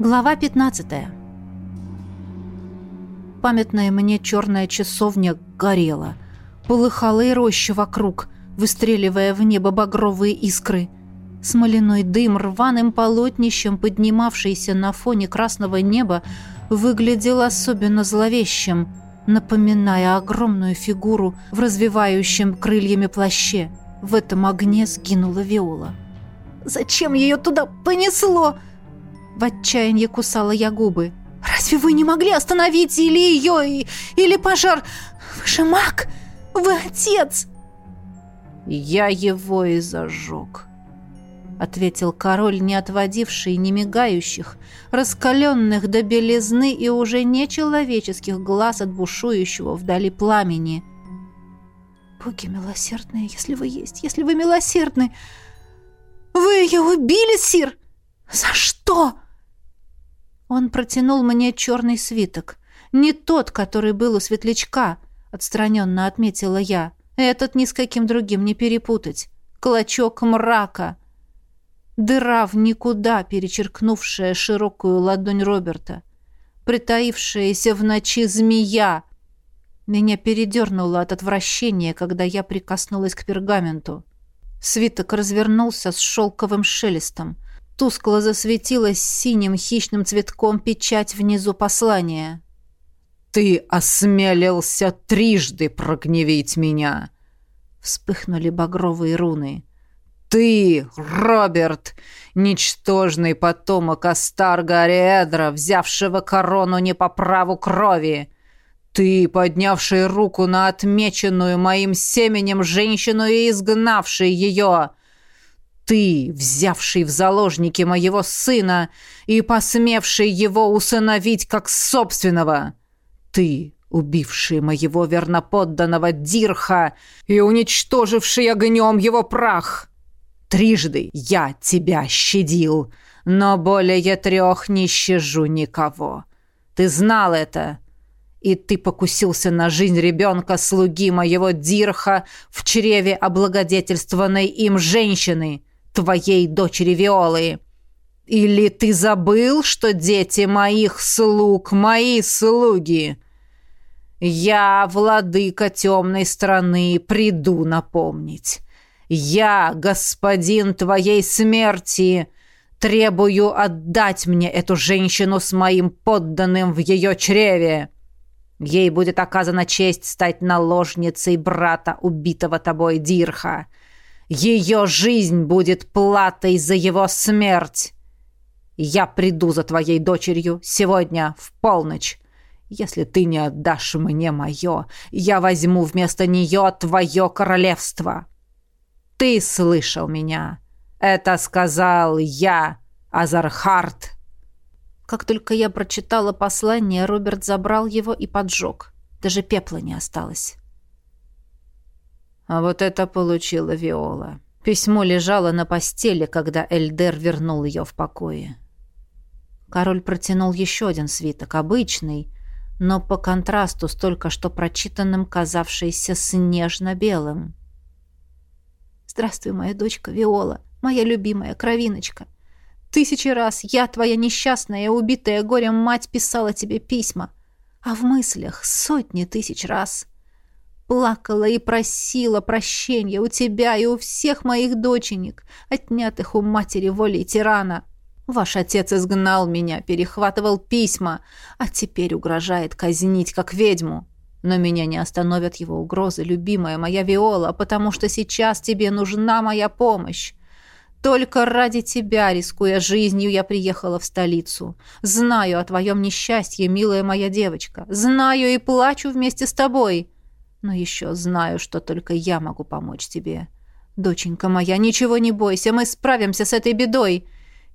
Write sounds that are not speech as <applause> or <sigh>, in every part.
Глава 15. Памятная мне черная часовня горела. Полыхала и роща вокруг, выстреливая в небо багровые искры. Смоляной дым рваным полотнищем, поднимавшийся на фоне красного неба, выглядел особенно зловещим, напоминая огромную фигуру в развивающем крыльями плаще. В этом огне сгинула Виола. «Зачем ее туда понесло?» В отчаянии кусала я губы. «Разве вы не могли остановить или ее, или пожар? Вы же маг! Вы отец!» «Я его и зажег», — ответил король, не отводивший не мигающих, раскаленных до белизны и уже нечеловеческих глаз от бушующего вдали пламени. «Боги милосердные, если вы есть, если вы милосердны! Вы ее убили, сир! За что?» Он протянул мне черный свиток. Не тот, который был у светлячка, отстраненно отметила я. Этот ни с каким другим не перепутать. Клочок мрака. Дыра в никуда, перечеркнувшая широкую ладонь Роберта. Притаившаяся в ночи змея. Меня передернуло от отвращения, когда я прикоснулась к пергаменту. Свиток развернулся с шелковым шелестом. Тускло засветилась синим хищным цветком печать внизу послания. «Ты осмелился трижды прогневить меня!» Вспыхнули багровые руны. «Ты, Роберт, ничтожный потомок Астарга Ариэдра, взявшего корону не по праву крови! Ты, поднявший руку на отмеченную моим семенем женщину и изгнавший ее!» Ты, взявший в заложники моего сына и посмевший его усыновить как собственного. Ты, убивший моего верноподданного Дирха и уничтоживший огнем его прах. Трижды я тебя щадил, но более трех не щажу никого. Ты знал это, и ты покусился на жизнь ребенка слуги моего Дирха в чреве облагодетельствованной им женщины» твоей дочери Виолы. Или ты забыл, что дети моих слуг мои слуги? Я, владыка темной страны, приду напомнить. Я, господин твоей смерти, требую отдать мне эту женщину с моим подданным в ее чреве. Ей будет оказана честь стать наложницей брата убитого тобой Дирха. Ее жизнь будет платой за его смерть. Я приду за твоей дочерью сегодня в полночь. Если ты не отдашь мне мое, я возьму вместо нее твое королевство. Ты слышал меня. Это сказал я, Азархард. Как только я прочитала послание, Роберт забрал его и поджег. Даже пепла не осталось. А вот это получила Виола. Письмо лежало на постели, когда Эльдер вернул ее в покое. Король протянул еще один свиток, обычный, но по контрасту с только что прочитанным, казавшийся снежно-белым. «Здравствуй, моя дочка Виола, моя любимая кровиночка. Тысячи раз я, твоя несчастная, убитая горем мать, писала тебе письма, а в мыслях сотни тысяч раз». Плакала и просила прощения у тебя и у всех моих доченек, отнятых у матери волей тирана. Ваш отец изгнал меня, перехватывал письма, а теперь угрожает казнить, как ведьму. Но меня не остановят его угрозы, любимая моя Виола, потому что сейчас тебе нужна моя помощь. Только ради тебя, рискуя жизнью, я приехала в столицу. Знаю о твоем несчастье, милая моя девочка. Знаю и плачу вместе с тобой. Но еще знаю, что только я могу помочь тебе. Доченька моя, ничего не бойся, мы справимся с этой бедой.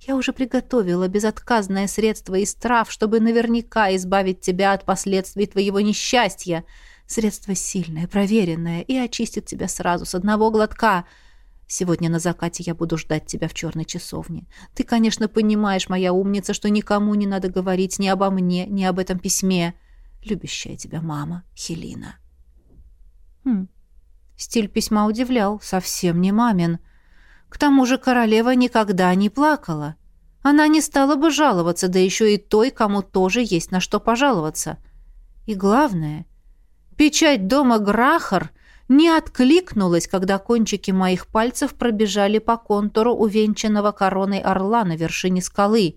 Я уже приготовила безотказное средство из трав, чтобы наверняка избавить тебя от последствий твоего несчастья. Средство сильное, проверенное и очистит тебя сразу с одного глотка. Сегодня на закате я буду ждать тебя в черной часовне. Ты, конечно, понимаешь, моя умница, что никому не надо говорить ни обо мне, ни об этом письме. Любящая тебя мама Хелина. Хм. Стиль письма удивлял, совсем не мамин. К тому же королева никогда не плакала. Она не стала бы жаловаться, да еще и той, кому тоже есть на что пожаловаться. И главное, печать дома Грахар не откликнулась, когда кончики моих пальцев пробежали по контуру увенчанного короной орла на вершине скалы.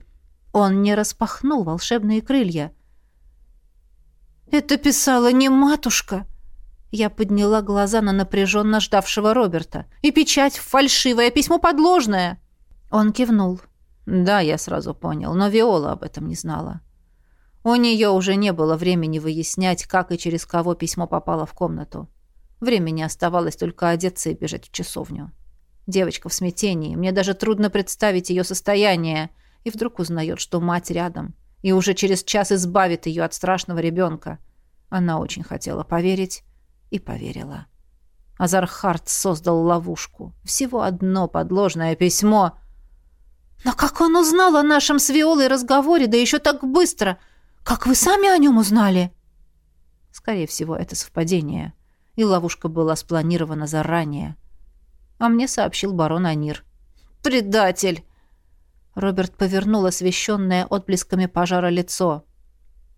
Он не распахнул волшебные крылья. «Это писала не матушка!» Я подняла глаза на напряженно ждавшего Роберта. «И печать фальшивая, письмо подложное!» Он кивнул. Да, я сразу понял, но Виола об этом не знала. У нее уже не было времени выяснять, как и через кого письмо попало в комнату. Времени оставалось только одеться и бежать в часовню. Девочка в смятении, мне даже трудно представить ее состояние, и вдруг узнает, что мать рядом, и уже через час избавит ее от страшного ребенка. Она очень хотела поверить и поверила. Азархард создал ловушку. Всего одно подложное письмо — «Но как он узнал о нашем с Виолой разговоре, да еще так быстро? Как вы сами о нем узнали?» Скорее всего, это совпадение. И ловушка была спланирована заранее. А мне сообщил барон Анир. «Предатель!» Роберт повернул освещенное отблесками пожара лицо.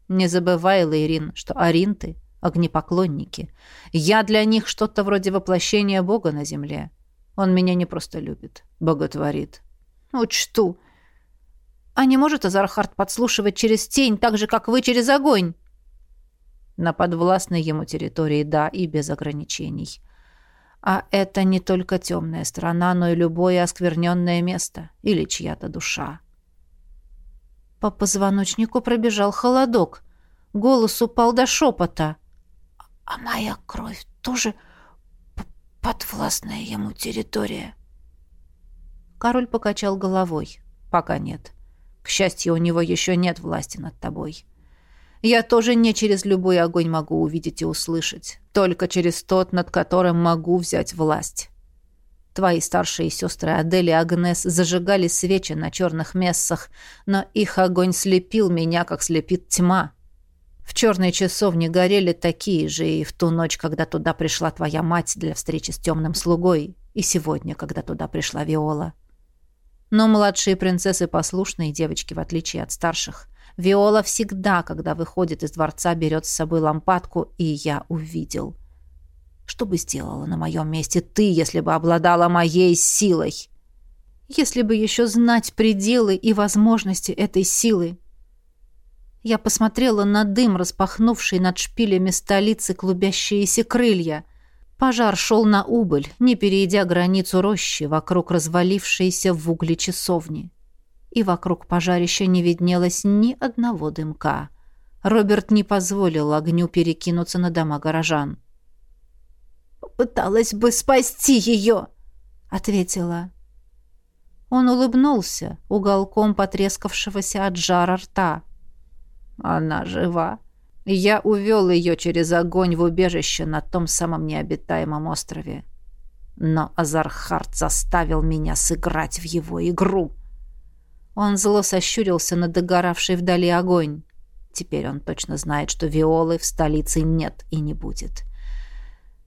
«Не забывай, Лейрин, что аринты — огнепоклонники. Я для них что-то вроде воплощения Бога на земле. Он меня не просто любит, боготворит. Учту. А не может Азархард подслушивать через тень, так же, как вы через огонь? На подвластной ему территории, да, и без ограничений. А это не только темная сторона, но и любое оскверненное место или чья-то душа. По позвоночнику пробежал холодок. Голос упал до шепота. «А моя кровь тоже подвластная ему территория?» Король покачал головой. «Пока нет. К счастью, у него еще нет власти над тобой. Я тоже не через любой огонь могу увидеть и услышать, только через тот, над которым могу взять власть. Твои старшие сестры Адель и Агнес зажигали свечи на черных мессах, но их огонь слепил меня, как слепит тьма. В черной часовне горели такие же и в ту ночь, когда туда пришла твоя мать для встречи с темным слугой, и сегодня, когда туда пришла Виола. Но младшие принцессы послушные девочки, в отличие от старших. Виола всегда, когда выходит из дворца, берет с собой лампадку, и я увидел. Что бы сделала на моем месте ты, если бы обладала моей силой? Если бы еще знать пределы и возможности этой силы. Я посмотрела на дым, распахнувший над шпилями столицы клубящиеся крылья — Пожар шел на убыль, не перейдя границу рощи вокруг развалившейся в угле часовни. И вокруг пожарища не виднелось ни одного дымка. Роберт не позволил огню перекинуться на дома горожан. «Попыталась бы спасти ее!» — ответила. Он улыбнулся уголком потрескавшегося от жара рта. «Она жива!» Я увел ее через огонь в убежище на том самом необитаемом острове. Но Азархард заставил меня сыграть в его игру. Он зло сощурился на догоравший вдали огонь. Теперь он точно знает, что Виолы в столице нет и не будет.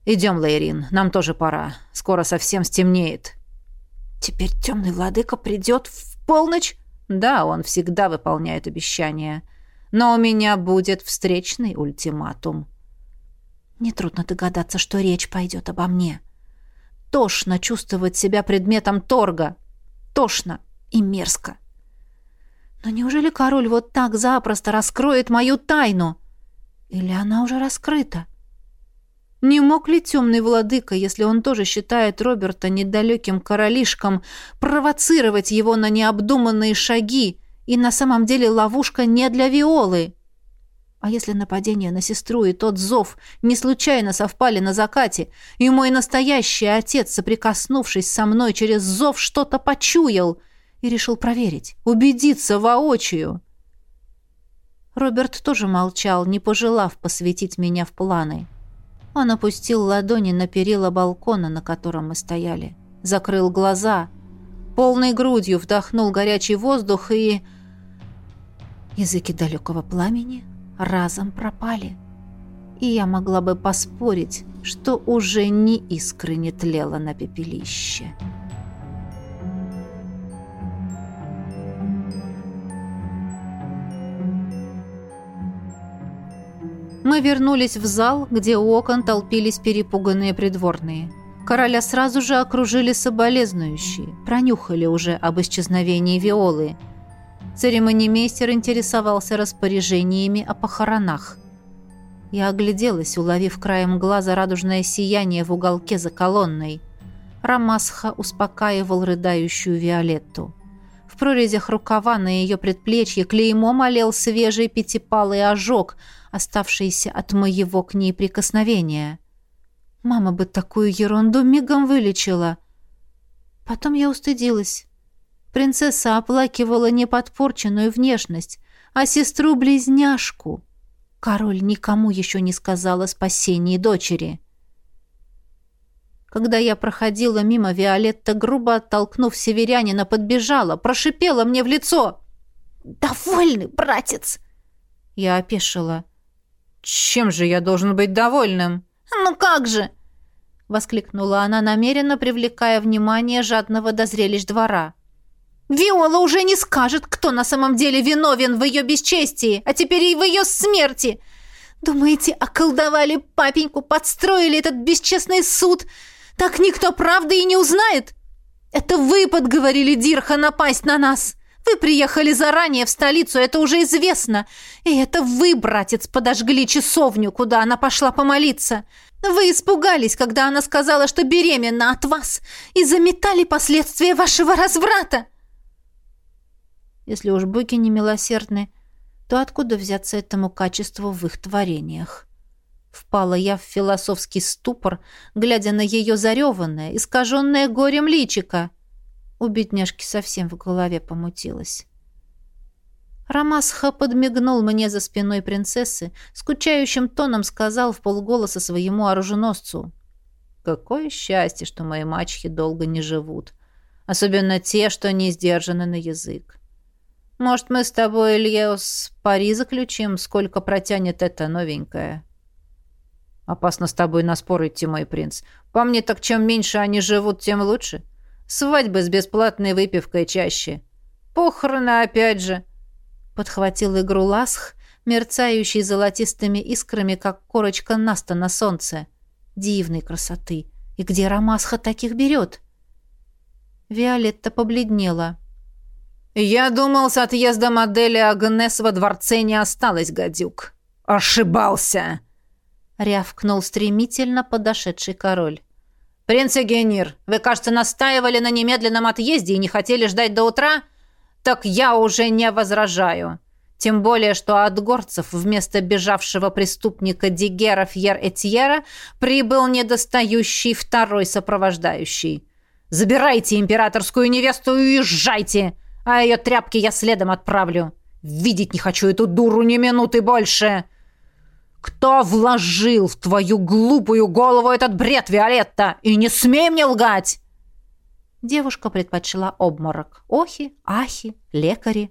«Идем, Лейрин, нам тоже пора. Скоро совсем стемнеет». «Теперь темный владыка придет в полночь?» «Да, он всегда выполняет обещания» но у меня будет встречный ультиматум. Нетрудно догадаться, что речь пойдет обо мне. Тошно чувствовать себя предметом торга. Тошно и мерзко. Но неужели король вот так запросто раскроет мою тайну? Или она уже раскрыта? Не мог ли темный владыка, если он тоже считает Роберта недалеким королишком, провоцировать его на необдуманные шаги, и на самом деле ловушка не для Виолы. А если нападение на сестру и тот зов не случайно совпали на закате, и мой настоящий отец, соприкоснувшись со мной через зов, что-то почуял и решил проверить, убедиться воочию? Роберт тоже молчал, не пожелав посвятить меня в планы. Он опустил ладони на перила балкона, на котором мы стояли, закрыл глаза, полной грудью вдохнул горячий воздух и Языки далекого пламени разом пропали, и я могла бы поспорить, что уже ни искры не тлело на пепелище. Мы вернулись в зал, где у окон толпились перепуганные придворные. Короля сразу же окружили соболезнующие, пронюхали уже об исчезновении Виолы – Церемонимейстер интересовался распоряжениями о похоронах. Я огляделась, уловив краем глаза радужное сияние в уголке за колонной. Рамасха успокаивал рыдающую Виолетту. В прорезях рукава на ее предплечье клеймом олел свежий пятипалый ожог, оставшийся от моего к ней прикосновения. Мама бы такую ерунду мигом вылечила. Потом я устыдилась. Принцесса оплакивала не подпорченную внешность, а сестру-близняшку — Король никому еще не сказал о спасении дочери. Когда я проходила мимо, Виолетта, грубо оттолкнув северянина, подбежала, прошипела мне в лицо. «Довольный, братец!» Я опешила. «Чем же я должен быть довольным?» «Ну как же!» — воскликнула она, намеренно привлекая внимание жадного до зрелищ двора. Виола уже не скажет, кто на самом деле виновен в ее бесчестии, а теперь и в ее смерти. Думаете, околдовали папеньку, подстроили этот бесчестный суд? Так никто правды и не узнает. Это вы подговорили Дирха напасть на нас. Вы приехали заранее в столицу, это уже известно. И это вы, братец, подожгли часовню, куда она пошла помолиться. Вы испугались, когда она сказала, что беременна от вас, и заметали последствия вашего разврата. Если уж боги не милосердны, то откуда взяться этому качеству в их творениях? Впала я в философский ступор, глядя на ее зареванное, искаженное горем личико. У бедняжки совсем в голове помутилось. Рамасха подмигнул мне за спиной принцессы, скучающим тоном сказал в полголоса своему оруженосцу. «Какое счастье, что мои мачехи долго не живут, особенно те, что не сдержаны на язык. Может, мы с тобой, Ильеус, пари заключим, сколько протянет эта новенькая?» «Опасно с тобой на спор идти, мой принц. По мне, так чем меньше они живут, тем лучше. Свадьбы с бесплатной выпивкой чаще. Похороны опять же». Подхватил игру Ласх, мерцающий золотистыми искрами, как корочка наста на солнце. Дивной красоты. И где Рамасха таких берет? Виолетта побледнела. «Я думал, с отъезда модели Агнес во дворце не осталось, гадюк». «Ошибался!» — рявкнул стремительно подошедший король. «Принц Эгенир, вы, кажется, настаивали на немедленном отъезде и не хотели ждать до утра? Так я уже не возражаю. Тем более, что от горцев вместо бежавшего преступника Дигера Фьер-Этьера прибыл недостающий второй сопровождающий. Забирайте императорскую невесту и уезжайте!» А ее тряпки я следом отправлю. Видеть не хочу эту дуру ни минуты больше. Кто вложил в твою глупую голову этот бред, Виолетта? И не смей мне лгать!» Девушка предпочла обморок. Охи, ахи, лекари.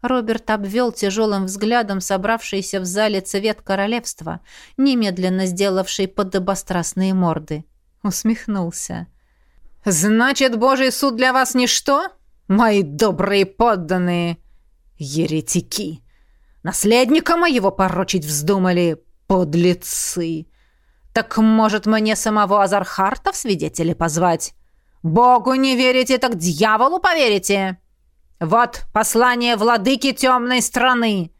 Роберт обвел тяжелым взглядом собравшийся в зале цвет королевства, немедленно сделавший подобострастные морды. Усмехнулся. «Значит, божий суд для вас ничто?» Мои добрые подданные, еретики. Наследника моего порочить вздумали, подлецы. Так, может, мне самого Азархарта в свидетели позвать? Богу не верите, так дьяволу поверите. Вот послание владыки темной страны.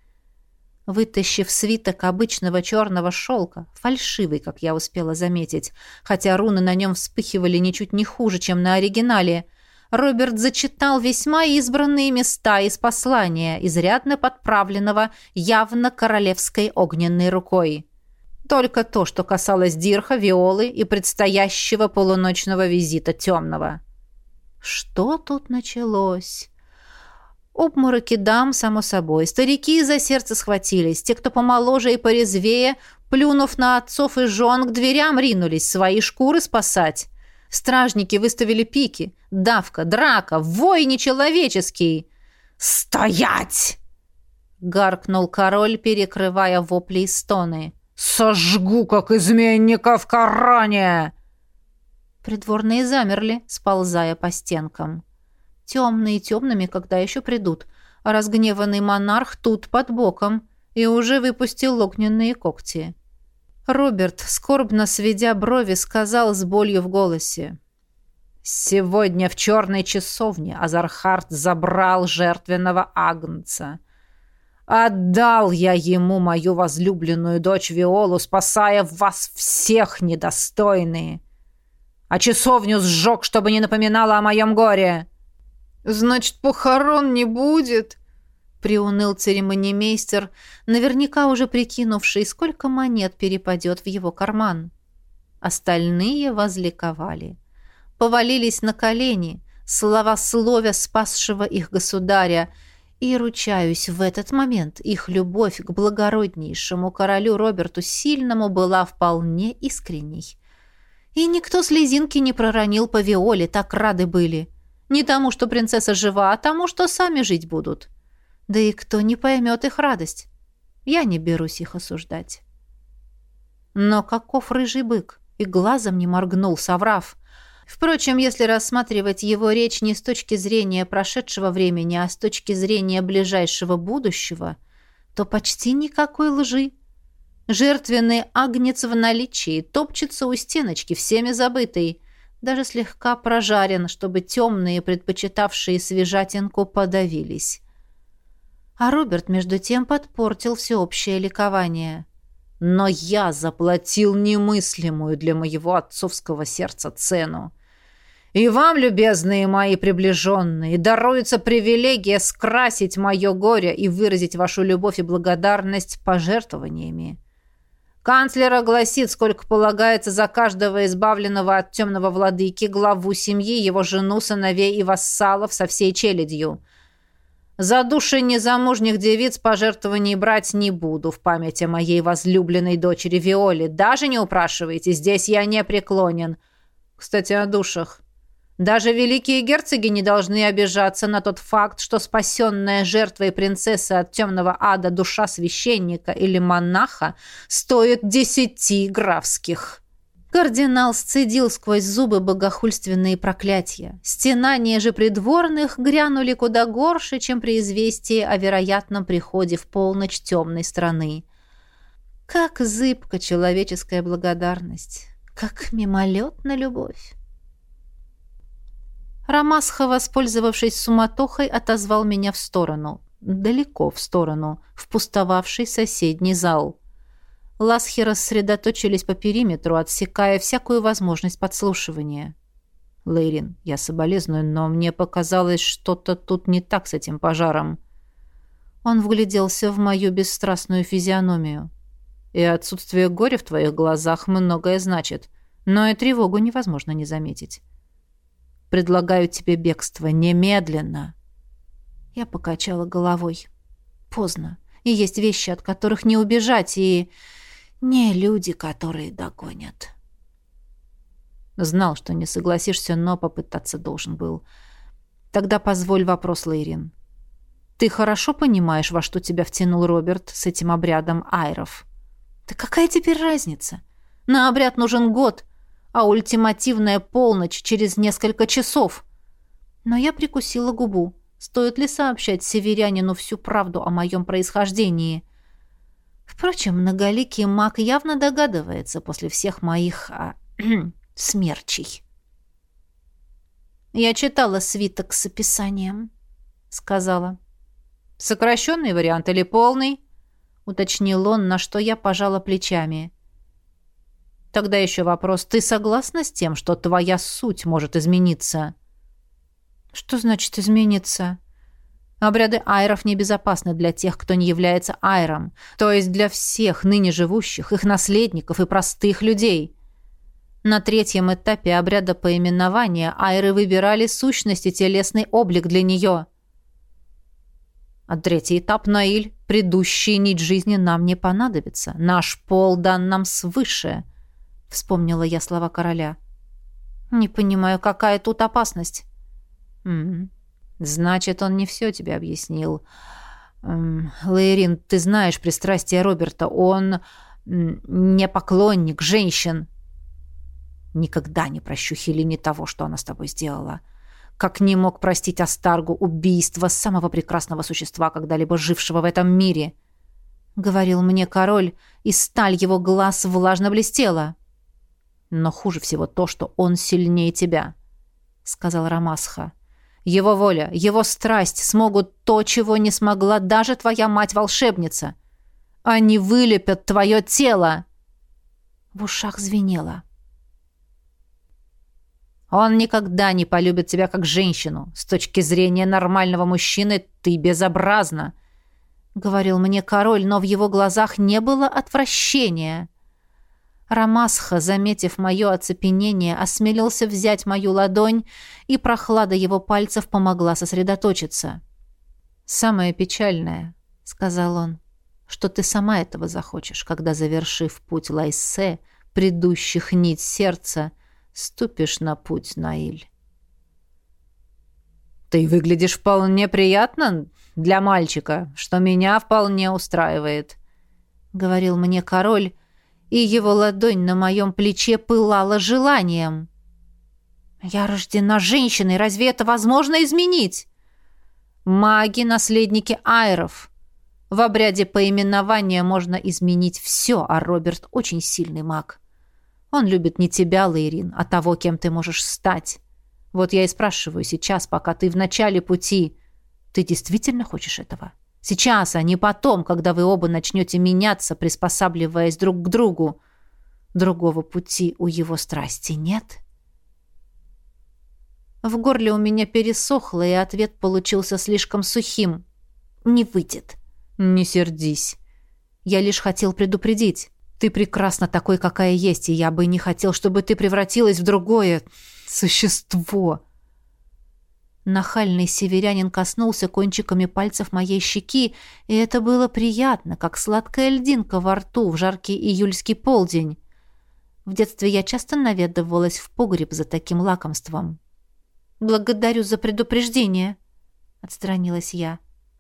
Вытащив свиток обычного черного шелка, фальшивый, как я успела заметить, хотя руны на нем вспыхивали ничуть не хуже, чем на оригинале, — Роберт зачитал весьма избранные места из послания, изрядно подправленного явно королевской огненной рукой. Только то, что касалось Дирха, Виолы и предстоящего полуночного визита темного. Что тут началось? Обмороки дам, само собой. Старики за сердце схватились. Те, кто помоложе и порезвее, плюнув на отцов и жен, к дверям ринулись свои шкуры спасать. Стражники выставили пики. Давка, драка, вой нечеловеческий. «Стоять!» — гаркнул король, перекрывая вопли и стоны. «Сожгу, как изменника в Коране!» Придворные замерли, сползая по стенкам. Темные темными, когда еще придут, а разгневанный монарх тут под боком. и уже выпустил огненные когти. Роберт, скорбно сведя брови, сказал с болью в голосе. «Сегодня в черной часовне Азархард забрал жертвенного агнца. Отдал я ему мою возлюбленную дочь Виолу, спасая вас всех недостойные. А часовню сжег, чтобы не напоминала о моем горе». «Значит, похорон не будет?» Приуныл церемонимейстер, наверняка уже прикинувший, сколько монет перепадет в его карман. Остальные возликовали. Повалились на колени, славословя спасшего их государя, и, ручаюсь, в этот момент их любовь к благороднейшему королю Роберту Сильному была вполне искренней. И никто слезинки не проронил по Виоле, так рады были. Не тому, что принцесса жива, а тому, что сами жить будут. — да и кто не поймет их радость? Я не берусь их осуждать. Но каков рыжий бык? И глазом не моргнул, соврав. Впрочем, если рассматривать его речь не с точки зрения прошедшего времени, а с точки зрения ближайшего будущего, то почти никакой лжи. Жертвенный агнец в наличии, топчется у стеночки, всеми забытый, даже слегка прожарен, чтобы темные, предпочитавшие свежатинку, подавились. А Роберт, между тем, подпортил всеобщее ликование. Но я заплатил немыслимую для моего отцовского сердца цену. И вам, любезные мои приближенные, даруется привилегия скрасить мое горе и выразить вашу любовь и благодарность пожертвованиями. Канцлер огласит, сколько полагается за каждого избавленного от темного владыки, главу семьи, его жену, сыновей и вассалов со всей челядью – за души незамужних девиц пожертвований брать не буду в память о моей возлюбленной дочери Виоле. Даже не упрашивайте, здесь я не преклонен. Кстати, о душах. Даже великие герцоги не должны обижаться на тот факт, что спасенная жертвой принцессы от темного ада душа священника или монаха стоит десяти графских. Кардинал сцедил сквозь зубы богохульственные проклятия. Стенания же придворных грянули куда горше, чем при известии о вероятном приходе в полночь темной страны. Как зыбка человеческая благодарность, как мимолетна любовь. Рамасха, воспользовавшись суматохой, отозвал меня в сторону, далеко в сторону, в пустовавший соседний зал. Ласхи рассредоточились по периметру, отсекая всякую возможность подслушивания. «Лейрин, я соболезную, но мне показалось, что-то тут не так с этим пожаром». Он вгляделся в мою бесстрастную физиономию. «И отсутствие горя в твоих глазах многое значит, но и тревогу невозможно не заметить. Предлагаю тебе бегство немедленно». Я покачала головой. «Поздно. И есть вещи, от которых не убежать, и...» Не люди, которые догонят. Знал, что не согласишься, но попытаться должен был. Тогда позволь вопрос, Лейрин. Ты хорошо понимаешь, во что тебя втянул Роберт с этим обрядом айров? Да какая теперь разница? На обряд нужен год, а ультимативная полночь через несколько часов. Но я прикусила губу. Стоит ли сообщать северянину всю правду о моем происхождении? Впрочем, многоликий маг явно догадывается после всех моих а, <clears throat> смерчей. «Я читала свиток с описанием», — сказала. «Сокращенный вариант или полный?» — уточнил он, на что я пожала плечами. «Тогда еще вопрос. Ты согласна с тем, что твоя суть может измениться?» «Что значит измениться?» Обряды айров небезопасны для тех, кто не является айром, то есть для всех ныне живущих, их наследников и простых людей. На третьем этапе обряда поименования айры выбирали сущность и телесный облик для нее. А третий этап, Наиль, предыдущий нить жизни нам не понадобится. Наш пол дан нам свыше, — вспомнила я слова короля. Не понимаю, какая тут опасность. М -м. Значит, он не все тебе объяснил. Эм, Лейрин, ты знаешь пристрастие Роберта. Он не поклонник женщин. Никогда не прощу Хелине того, что она с тобой сделала. Как не мог простить Астаргу убийство самого прекрасного существа, когда-либо жившего в этом мире. говорил мне король, и сталь его глаз влажно блестела. Но хуже всего то, что он сильнее тебя, сказал Рамасха. Его воля, его страсть смогут то, чего не смогла даже твоя мать-волшебница. Они вылепят твое тело. В ушах звенело. Он никогда не полюбит тебя как женщину. С точки зрения нормального мужчины ты безобразна, говорил мне король, но в его глазах не было отвращения. Рамасха, заметив мое оцепенение, осмелился взять мою ладонь, и прохлада его пальцев помогла сосредоточиться. «Самое печальное», — сказал он, — «что ты сама этого захочешь, когда, завершив путь Лайсе, предыдущих нить сердца, ступишь на путь Наиль». «Ты выглядишь вполне приятно для мальчика, что меня вполне устраивает», — говорил мне король, — и его ладонь на моем плече пылала желанием. «Я рождена женщиной, разве это возможно изменить?» «Маги — наследники айров. В обряде поименования можно изменить все, а Роберт очень сильный маг. Он любит не тебя, Лейрин, а того, кем ты можешь стать. Вот я и спрашиваю сейчас, пока ты в начале пути, ты действительно хочешь этого?» Сейчас, а не потом, когда вы оба начнете меняться, приспосабливаясь друг к другу. Другого пути у его страсти нет. В горле у меня пересохло, и ответ получился слишком сухим. Не выйдет. Не сердись. Я лишь хотел предупредить. Ты прекрасна такой, какая есть, и я бы не хотел, чтобы ты превратилась в другое существо. Нахальный северянин коснулся кончиками пальцев моей щеки, и это было приятно, как сладкая льдинка во рту в жаркий июльский полдень. В детстве я часто наведывалась в погреб за таким лакомством. «Благодарю за предупреждение», — отстранилась я.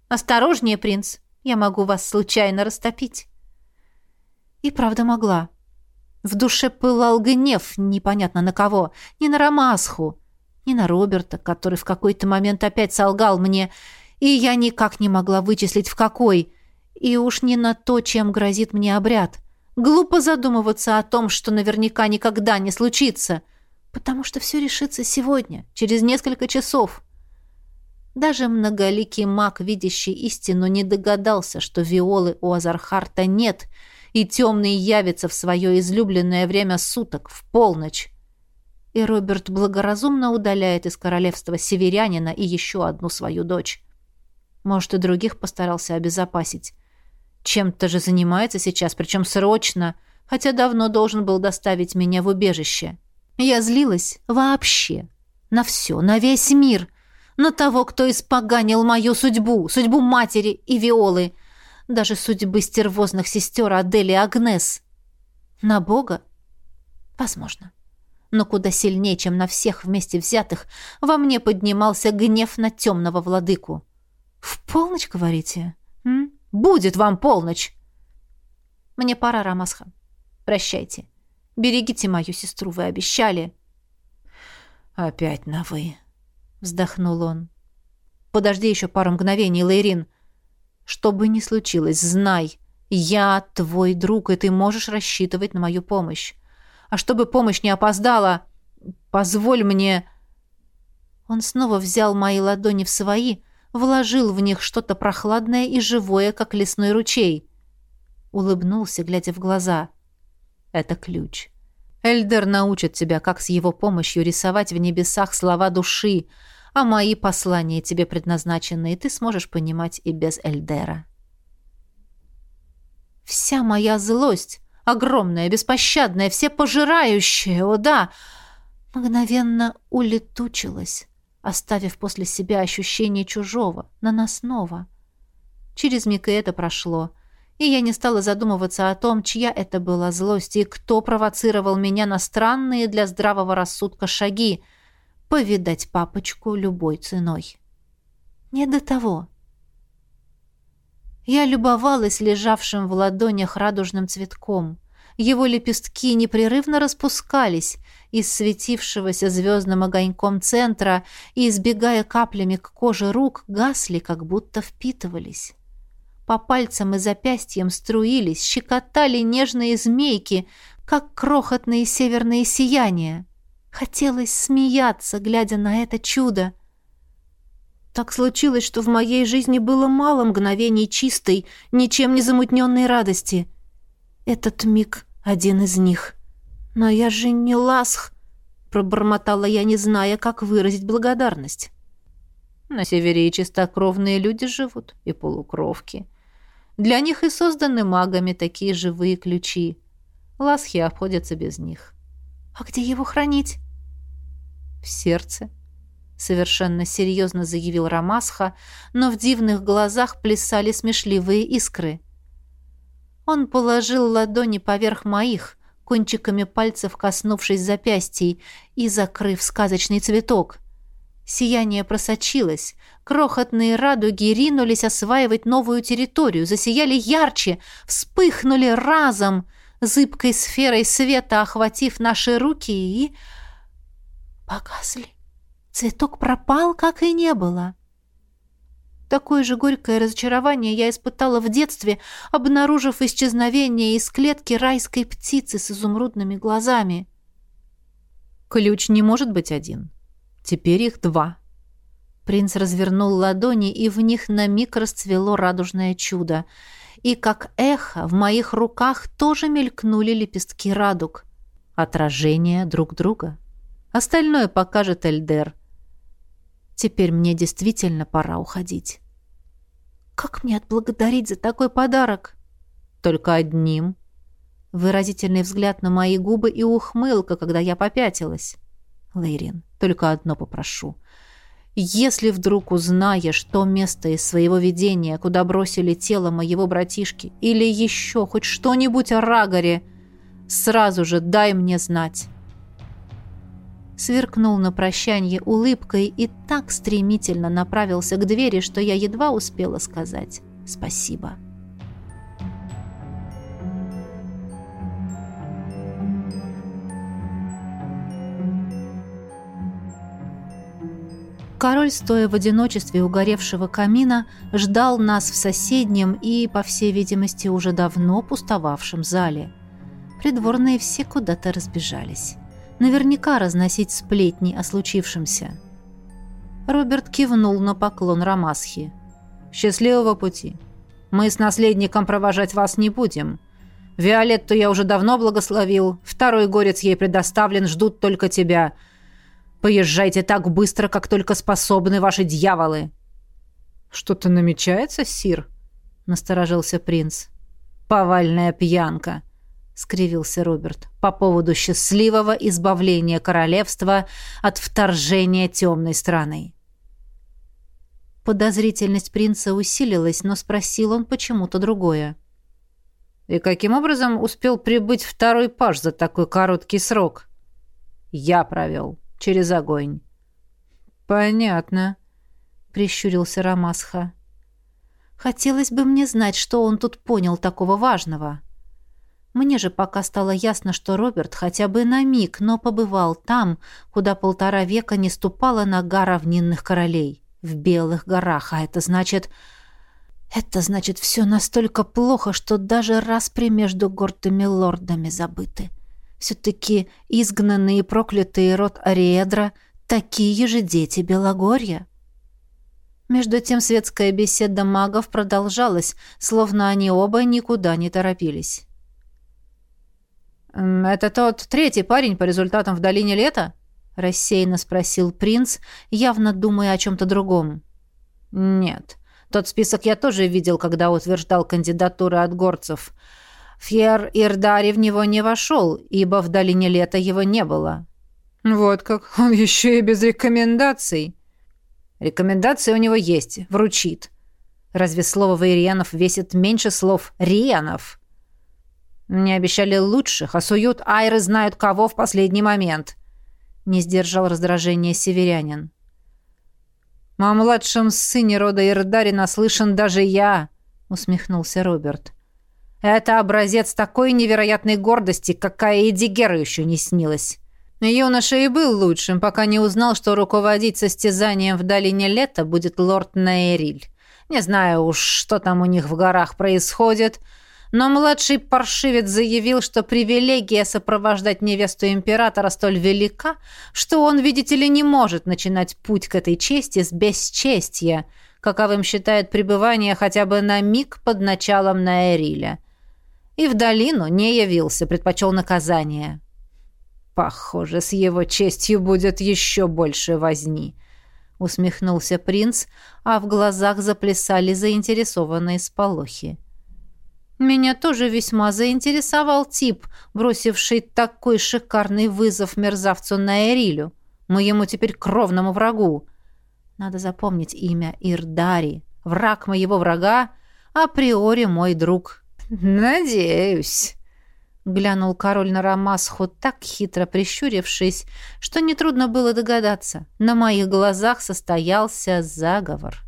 «Осторожнее, принц, я могу вас случайно растопить». И правда могла. В душе пылал гнев, непонятно на кого, не на Ромасху, ни на Роберта, который в какой-то момент опять солгал мне, и я никак не могла вычислить в какой, и уж не на то, чем грозит мне обряд. Глупо задумываться о том, что наверняка никогда не случится, потому что все решится сегодня, через несколько часов. Даже многоликий маг, видящий истину, не догадался, что виолы у Азархарта нет, и темный явится в свое излюбленное время суток, в полночь и Роберт благоразумно удаляет из королевства северянина и еще одну свою дочь. Может, и других постарался обезопасить. Чем-то же занимается сейчас, причем срочно, хотя давно должен был доставить меня в убежище. Я злилась вообще. На все, на весь мир. На того, кто испоганил мою судьбу, судьбу матери и Виолы. Даже судьбы стервозных сестер Адели и Агнес. На Бога? Возможно но куда сильнее, чем на всех вместе взятых, во мне поднимался гнев на темного владыку. «В полночь, говорите? М? Будет вам полночь!» «Мне пора, Рамасха. Прощайте. Берегите мою сестру, вы обещали». «Опять на «вы», — вздохнул он. «Подожди еще пару мгновений, Лейрин. Что бы ни случилось, знай, я твой друг, и ты можешь рассчитывать на мою помощь. А чтобы помощь не опоздала, позволь мне...» Он снова взял мои ладони в свои, вложил в них что-то прохладное и живое, как лесной ручей. Улыбнулся, глядя в глаза. «Это ключ. Эльдер научит тебя, как с его помощью рисовать в небесах слова души, а мои послания тебе предназначены, и ты сможешь понимать и без Эльдера». Вся моя злость огромная, беспощадная, всепожирающая, о да, мгновенно улетучилась, оставив после себя ощущение чужого, наносного. Через миг и это прошло, и я не стала задумываться о том, чья это была злость и кто провоцировал меня на странные для здравого рассудка шаги повидать папочку любой ценой. Не до того. Я любовалась лежавшим в ладонях радужным цветком. Его лепестки непрерывно распускались из светившегося звездным огоньком центра и, избегая каплями к коже рук, гасли, как будто впитывались. По пальцам и запястьям струились, щекотали нежные змейки, как крохотные северные сияния. Хотелось смеяться, глядя на это чудо. Так случилось, что в моей жизни было мало мгновений чистой, ничем не замутненной радости. Этот миг — один из них. Но я же не ласх, — пробормотала я, не зная, как выразить благодарность. На севере и чистокровные люди живут, и полукровки. Для них и созданы магами такие живые ключи. Ласхи обходятся без них. А где его хранить? В сердце, совершенно серьезно заявил Рамасха, но в дивных глазах плясали смешливые искры. Он положил ладони поверх моих, кончиками пальцев коснувшись запястий и закрыв сказочный цветок. Сияние просочилось, крохотные радуги ринулись осваивать новую территорию, засияли ярче, вспыхнули разом, зыбкой сферой света охватив наши руки и... погасли. Цветок пропал, как и не было. Такое же горькое разочарование я испытала в детстве, обнаружив исчезновение из клетки райской птицы с изумрудными глазами. Ключ не может быть один. Теперь их два. Принц развернул ладони, и в них на миг расцвело радужное чудо. И как эхо в моих руках тоже мелькнули лепестки радуг. Отражение друг друга. Остальное покажет Эльдер. Теперь мне действительно пора уходить. Как мне отблагодарить за такой подарок? Только одним. Выразительный взгляд на мои губы и ухмылка, когда я попятилась. Лейрин, только одно попрошу. Если вдруг узнаешь то место из своего видения, куда бросили тело моего братишки, или еще хоть что-нибудь о Рагоре, сразу же дай мне знать. Сверкнул на прощанье улыбкой и так стремительно направился к двери, что я едва успела сказать «спасибо». Король, стоя в одиночестве угоревшего камина, ждал нас в соседнем и, по всей видимости, уже давно пустовавшем зале. Придворные все куда-то разбежались. Наверняка разносить сплетни о случившемся. Роберт кивнул на поклон Рамасхи. «Счастливого пути. Мы с наследником провожать вас не будем. Виолетту я уже давно благословил. Второй горец ей предоставлен, ждут только тебя». Поезжайте так быстро, как только способны ваши дьяволы. Что-то намечается, сир? насторожился принц. Повальная пьянка, скривился Роберт. По поводу счастливого избавления королевства от вторжения темной страны. Подозрительность принца усилилась, но спросил он почему-то другое. «И каким образом успел прибыть второй паж за такой короткий срок?» «Я провел», через огонь. Понятно, прищурился Рамасха. Хотелось бы мне знать, что он тут понял такого важного. Мне же пока стало ясно, что Роберт хотя бы на миг, но побывал там, куда полтора века не ступала нога равнинных королей, в Белых горах, а это значит... Это значит, все настолько плохо, что даже распри между гордыми лордами забыты. Все-таки изгнанные и проклятые род Ариэдра — такие же дети Белогорья. Между тем светская беседа магов продолжалась, словно они оба никуда не торопились. «Это тот третий парень по результатам в долине лета?» — рассеянно спросил принц, явно думая о чем-то другом. «Нет. Тот список я тоже видел, когда утверждал кандидатуры от горцев. Фьер Ирдари в него не вошел, ибо в долине лета его не было. Вот как, он еще и без рекомендаций. Рекомендации у него есть, вручит. Разве слово Ваирьянов весит меньше слов Рианов? Мне обещали лучших, а суют айры знают кого в последний момент. Не сдержал раздражение северянин. «О младшем сыне рода Ирдари наслышан даже я», — усмехнулся Роберт. Это образец такой невероятной гордости, какая и Дигеру еще не снилась. Юноша и был лучшим, пока не узнал, что руководить состязанием в долине лета будет лорд Наэриль. Не знаю уж, что там у них в горах происходит, но младший паршивец заявил, что привилегия сопровождать невесту императора столь велика, что он, видите ли, не может начинать путь к этой чести с бесчестья, каковым считает пребывание хотя бы на миг под началом Наэриля. И в долину не явился, предпочел наказание. Похоже, с его честью будет еще больше возни. Усмехнулся принц, а в глазах заплясали заинтересованные сполохи. Меня тоже весьма заинтересовал тип, бросивший такой шикарный вызов мерзавцу Наэрилю, моему теперь кровному врагу. Надо запомнить имя Ирдари, враг моего врага, априори мой друг. Надеюсь. Глянул король на Рамасху так хитро прищурившись, что нетрудно было догадаться. На моих глазах состоялся заговор.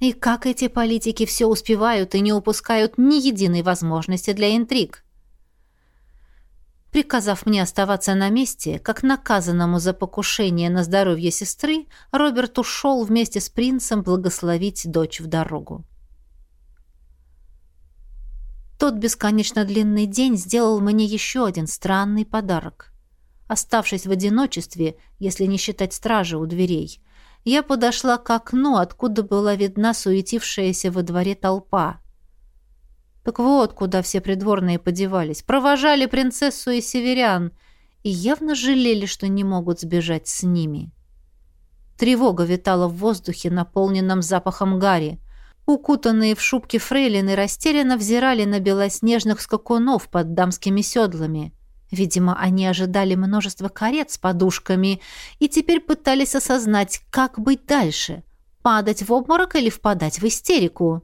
И как эти политики все успевают и не упускают ни единой возможности для интриг? Приказав мне оставаться на месте, как наказанному за покушение на здоровье сестры, Роберт ушел вместе с принцем благословить дочь в дорогу. Тот бесконечно длинный день сделал мне еще один странный подарок. Оставшись в одиночестве, если не считать стражи у дверей, я подошла к окну, откуда была видна суетившаяся во дворе толпа. Так вот, куда все придворные подевались. Провожали принцессу и северян и явно жалели, что не могут сбежать с ними. Тревога витала в воздухе, наполненном запахом гари. Укутанные в шубки фрейлины растерянно взирали на белоснежных скакунов под дамскими седлами. Видимо, они ожидали множества карет с подушками и теперь пытались осознать, как быть дальше — падать в обморок или впадать в истерику.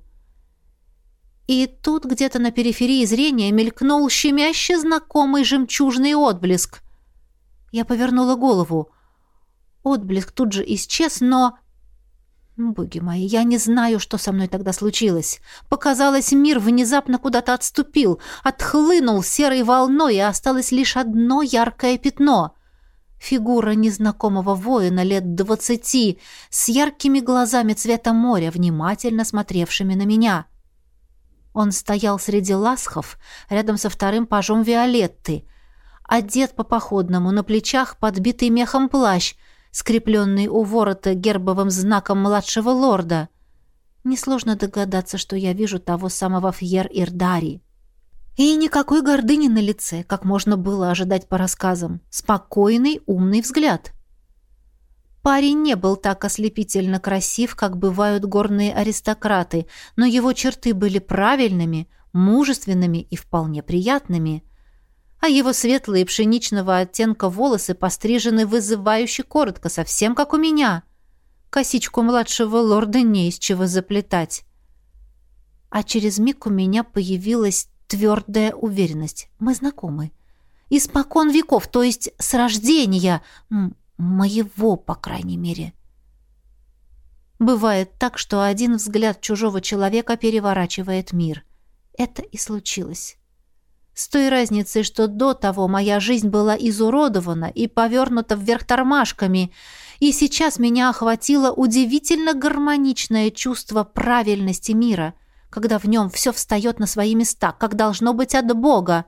И тут где-то на периферии зрения мелькнул щемяще знакомый жемчужный отблеск. Я повернула голову. Отблеск тут же исчез, но Боги мои, я не знаю, что со мной тогда случилось. Показалось, мир внезапно куда-то отступил, отхлынул серой волной, и осталось лишь одно яркое пятно. Фигура незнакомого воина лет двадцати, с яркими глазами цвета моря, внимательно смотревшими на меня. Он стоял среди ласхов, рядом со вторым пажом Виолетты, одет по походному, на плечах подбитый мехом плащ — скрепленный у ворота гербовым знаком младшего лорда. Несложно догадаться, что я вижу того самого Фьер-Ирдари. И никакой гордыни на лице, как можно было ожидать по рассказам. Спокойный, умный взгляд. Парень не был так ослепительно красив, как бывают горные аристократы, но его черты были правильными, мужественными и вполне приятными – а его светлые пшеничного оттенка волосы пострижены вызывающе коротко, совсем как у меня. Косичку младшего лорда не из чего заплетать. А через миг у меня появилась твердая уверенность. Мы знакомы. Испокон веков, то есть с рождения. Моего, по крайней мере. Бывает так, что один взгляд чужого человека переворачивает мир. Это и случилось. С той разницей, что до того моя жизнь была изуродована и повернута вверх тормашками, и сейчас меня охватило удивительно гармоничное чувство правильности мира, когда в нем все встает на свои места, как должно быть от Бога.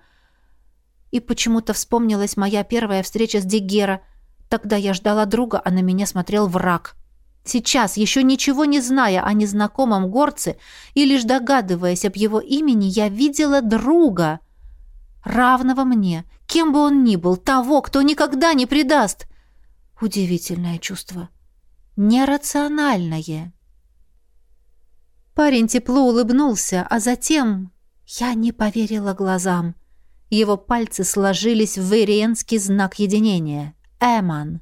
И почему-то вспомнилась моя первая встреча с Дегера. Тогда я ждала друга, а на меня смотрел враг. Сейчас, еще ничего не зная о незнакомом горце и лишь догадываясь об его имени, я видела друга — равного мне, кем бы он ни был, того, кто никогда не предаст. Удивительное чувство. Нерациональное. Парень тепло улыбнулся, а затем я не поверила глазам. Его пальцы сложились в ириенский знак единения. Эман.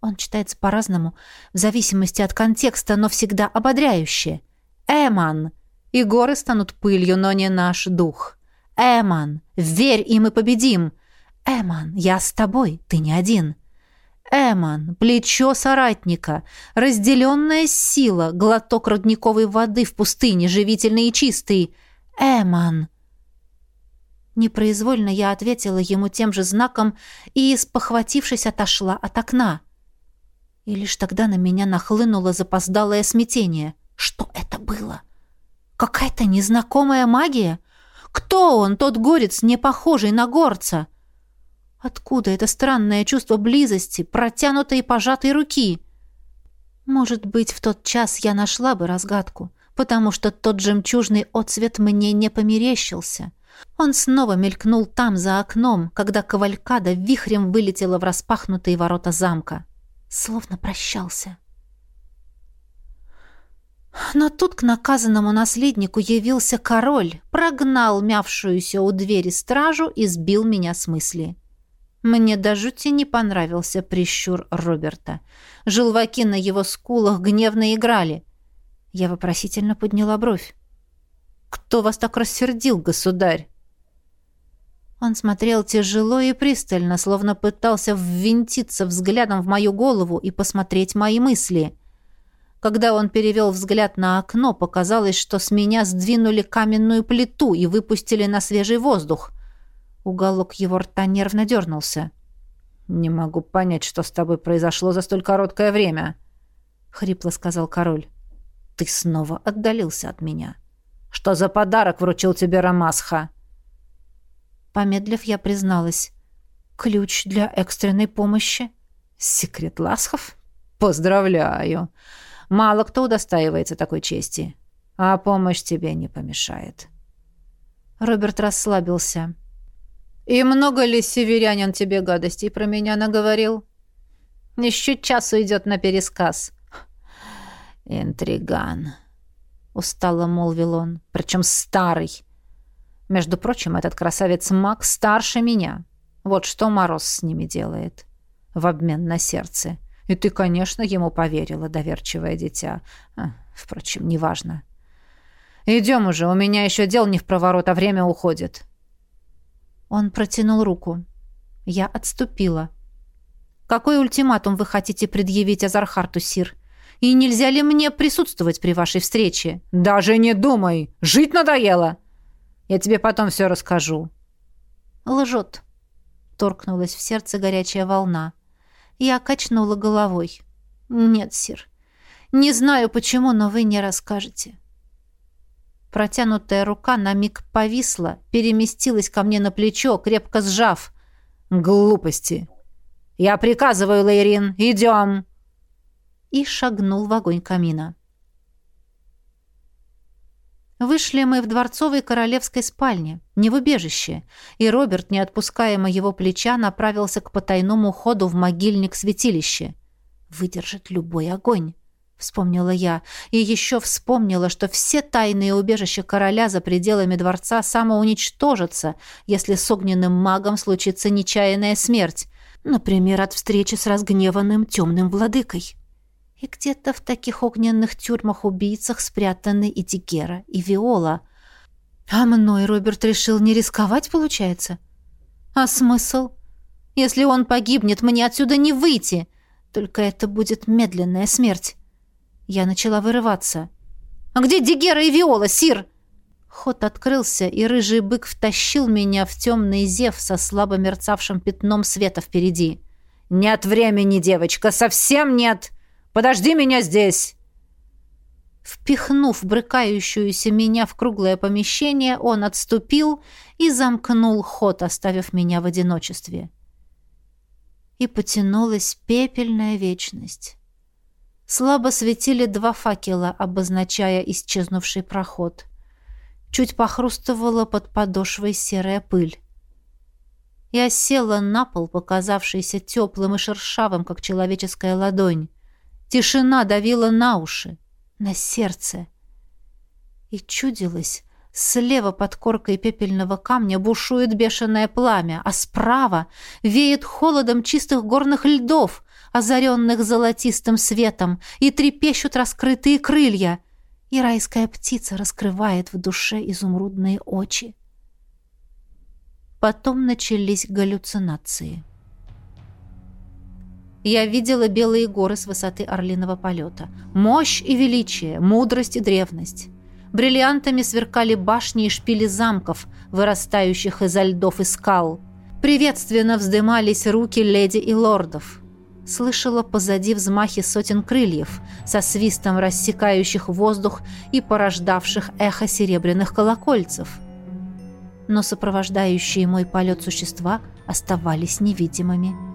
Он читается по-разному, в зависимости от контекста, но всегда ободряюще. Эман. И горы станут пылью, но не наш дух. Эман, верь, и мы победим. Эман, я с тобой, ты не один. Эман, плечо соратника, разделенная сила, глоток родниковой воды в пустыне, живительный и чистый. Эман. Непроизвольно я ответила ему тем же знаком и, спохватившись, отошла от окна. И лишь тогда на меня нахлынуло запоздалое смятение. Что это Какая-то незнакомая магия? Кто он, тот горец, не похожий на горца? Откуда это странное чувство близости, протянутой и пожатой руки? Может быть, в тот час я нашла бы разгадку, потому что тот жемчужный отцвет мне не померещился. Он снова мелькнул там, за окном, когда кавалькада вихрем вылетела в распахнутые ворота замка. Словно прощался. Но тут к наказанному наследнику явился король, прогнал мявшуюся у двери стражу и сбил меня с мысли. Мне до жути не понравился прищур Роберта. Желваки на его скулах гневно играли. Я вопросительно подняла бровь. «Кто вас так рассердил, государь?» Он смотрел тяжело и пристально, словно пытался ввинтиться взглядом в мою голову и посмотреть мои мысли. Когда он перевел взгляд на окно, показалось, что с меня сдвинули каменную плиту и выпустили на свежий воздух. Уголок его рта нервно дернулся. «Не могу понять, что с тобой произошло за столь короткое время», — хрипло сказал король. «Ты снова отдалился от меня. Что за подарок вручил тебе Рамасха?» Помедлив, я призналась. «Ключ для экстренной помощи?» «Секрет Ласхов?» «Поздравляю!» Мало кто удостаивается такой чести. А помощь тебе не помешает. Роберт расслабился. «И много ли северянин тебе гадостей про меня наговорил?» «Еще час уйдет на пересказ». «Интриган», — устало молвил он, — «причем старый. Между прочим, этот красавец Мак старше меня. Вот что Мороз с ними делает. В обмен на сердце. И ты, конечно, ему поверила, доверчивое дитя. А, впрочем, неважно. Идем уже, у меня еще дел не в проворот, а время уходит. Он протянул руку. Я отступила. Какой ультиматум вы хотите предъявить Азархарту, Сир? И нельзя ли мне присутствовать при вашей встрече? Даже не думай! Жить надоело! Я тебе потом все расскажу. Лжет. Торкнулась в сердце горячая волна. Я качнула головой. «Нет, сир. Не знаю почему, но вы не расскажете». Протянутая рука на миг повисла, переместилась ко мне на плечо, крепко сжав. «Глупости! Я приказываю, Лейрин, идем!» И шагнул в огонь камина. Вышли мы в дворцовой королевской спальне, не в убежище, и Роберт, не отпуская моего плеча, направился к потайному ходу в могильник святилище. «Выдержит любой огонь», — вспомнила я, и еще вспомнила, что все тайные убежища короля за пределами дворца самоуничтожатся, если с огненным магом случится нечаянная смерть, например, от встречи с разгневанным темным владыкой. И где-то в таких огненных тюрьмах-убийцах спрятаны и Дигера, и Виола. А мной Роберт решил не рисковать, получается? А смысл? Если он погибнет, мне отсюда не выйти. Только это будет медленная смерть. Я начала вырываться. «А где Дигера и Виола, Сир?» Ход открылся, и рыжий бык втащил меня в темный зев со слабо мерцавшим пятном света впереди. «Нет времени, девочка, совсем нет!» Подожди меня здесь!» Впихнув брыкающуюся меня в круглое помещение, он отступил и замкнул ход, оставив меня в одиночестве. И потянулась пепельная вечность. Слабо светили два факела, обозначая исчезнувший проход. Чуть похрустывала под подошвой серая пыль. Я села на пол, показавшийся теплым и шершавым, как человеческая ладонь. Тишина давила на уши, на сердце. И чудилось, слева под коркой пепельного камня бушует бешеное пламя, а справа веет холодом чистых горных льдов, озаренных золотистым светом, и трепещут раскрытые крылья, и райская птица раскрывает в душе изумрудные очи. Потом начались галлюцинации. Я видела белые горы с высоты орлиного полета. Мощь и величие, мудрость и древность. Бриллиантами сверкали башни и шпили замков, вырастающих изо льдов и скал. Приветственно вздымались руки леди и лордов. слышала позади взмахи сотен крыльев, со свистом рассекающих воздух и порождавших эхо серебряных колокольцев. Но сопровождающие мой полет существа оставались невидимыми.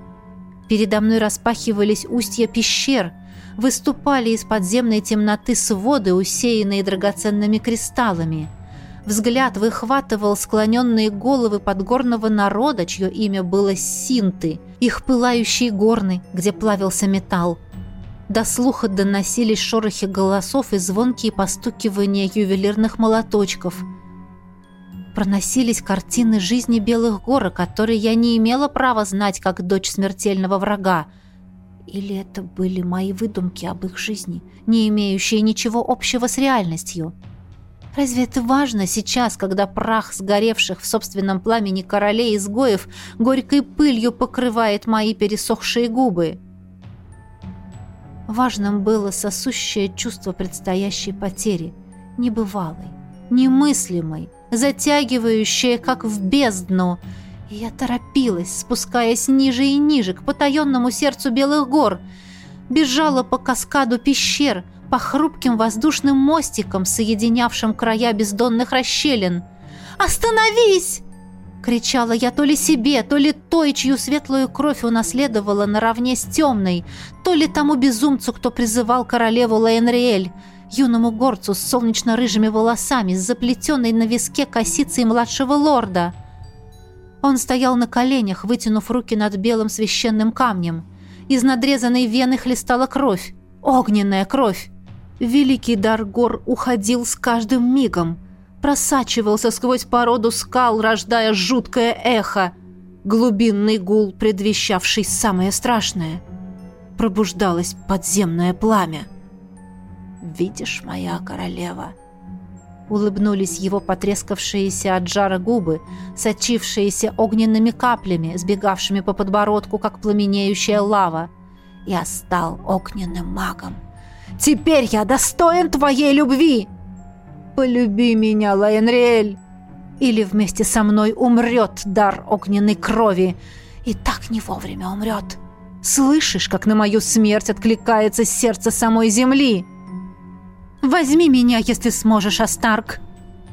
Передо мной распахивались устья пещер, выступали из подземной темноты своды, усеянные драгоценными кристаллами – Взгляд выхватывал склоненные головы подгорного народа, чье имя было Синты, их пылающие горны, где плавился металл. До слуха доносились шорохи голосов и звонкие постукивания ювелирных молоточков. Проносились картины жизни Белых гор, которые я не имела права знать как дочь смертельного врага. Или это были мои выдумки об их жизни, не имеющие ничего общего с реальностью?» Разве это важно сейчас, когда прах сгоревших в собственном пламени королей-изгоев горькой пылью покрывает мои пересохшие губы? Важным было сосущее чувство предстоящей потери, небывалой, немыслимой, затягивающее, как в бездну. Я торопилась, спускаясь ниже и ниже, к потаенному сердцу белых гор, бежала по каскаду пещер — по хрупким воздушным мостикам, соединявшим края бездонных расщелин. «Остановись!» — кричала я то ли себе, то ли той, чью светлую кровь унаследовала наравне с темной, то ли тому безумцу, кто призывал королеву Лаэнриэль, юному горцу с солнечно-рыжими волосами, с заплетенной на виске косицей младшего лорда. Он стоял на коленях, вытянув руки над белым священным камнем. Из надрезанной вены хлестала кровь. Огненная кровь. Великий Даргор уходил с каждым мигом, просачивался сквозь породу скал, рождая жуткое эхо, глубинный гул, предвещавший самое страшное. Пробуждалось подземное пламя. «Видишь, моя королева?» Улыбнулись его потрескавшиеся от жара губы, сочившиеся огненными каплями, сбегавшими по подбородку, как пламенеющая лава. «Я стал огненным магом!» Теперь я достоин твоей любви. Полюби меня, Лайенриэль, или вместе со мной умрет дар огненной крови. И так не вовремя умрет. Слышишь, как на мою смерть откликается сердце самой земли? Возьми меня, если сможешь, Астарк,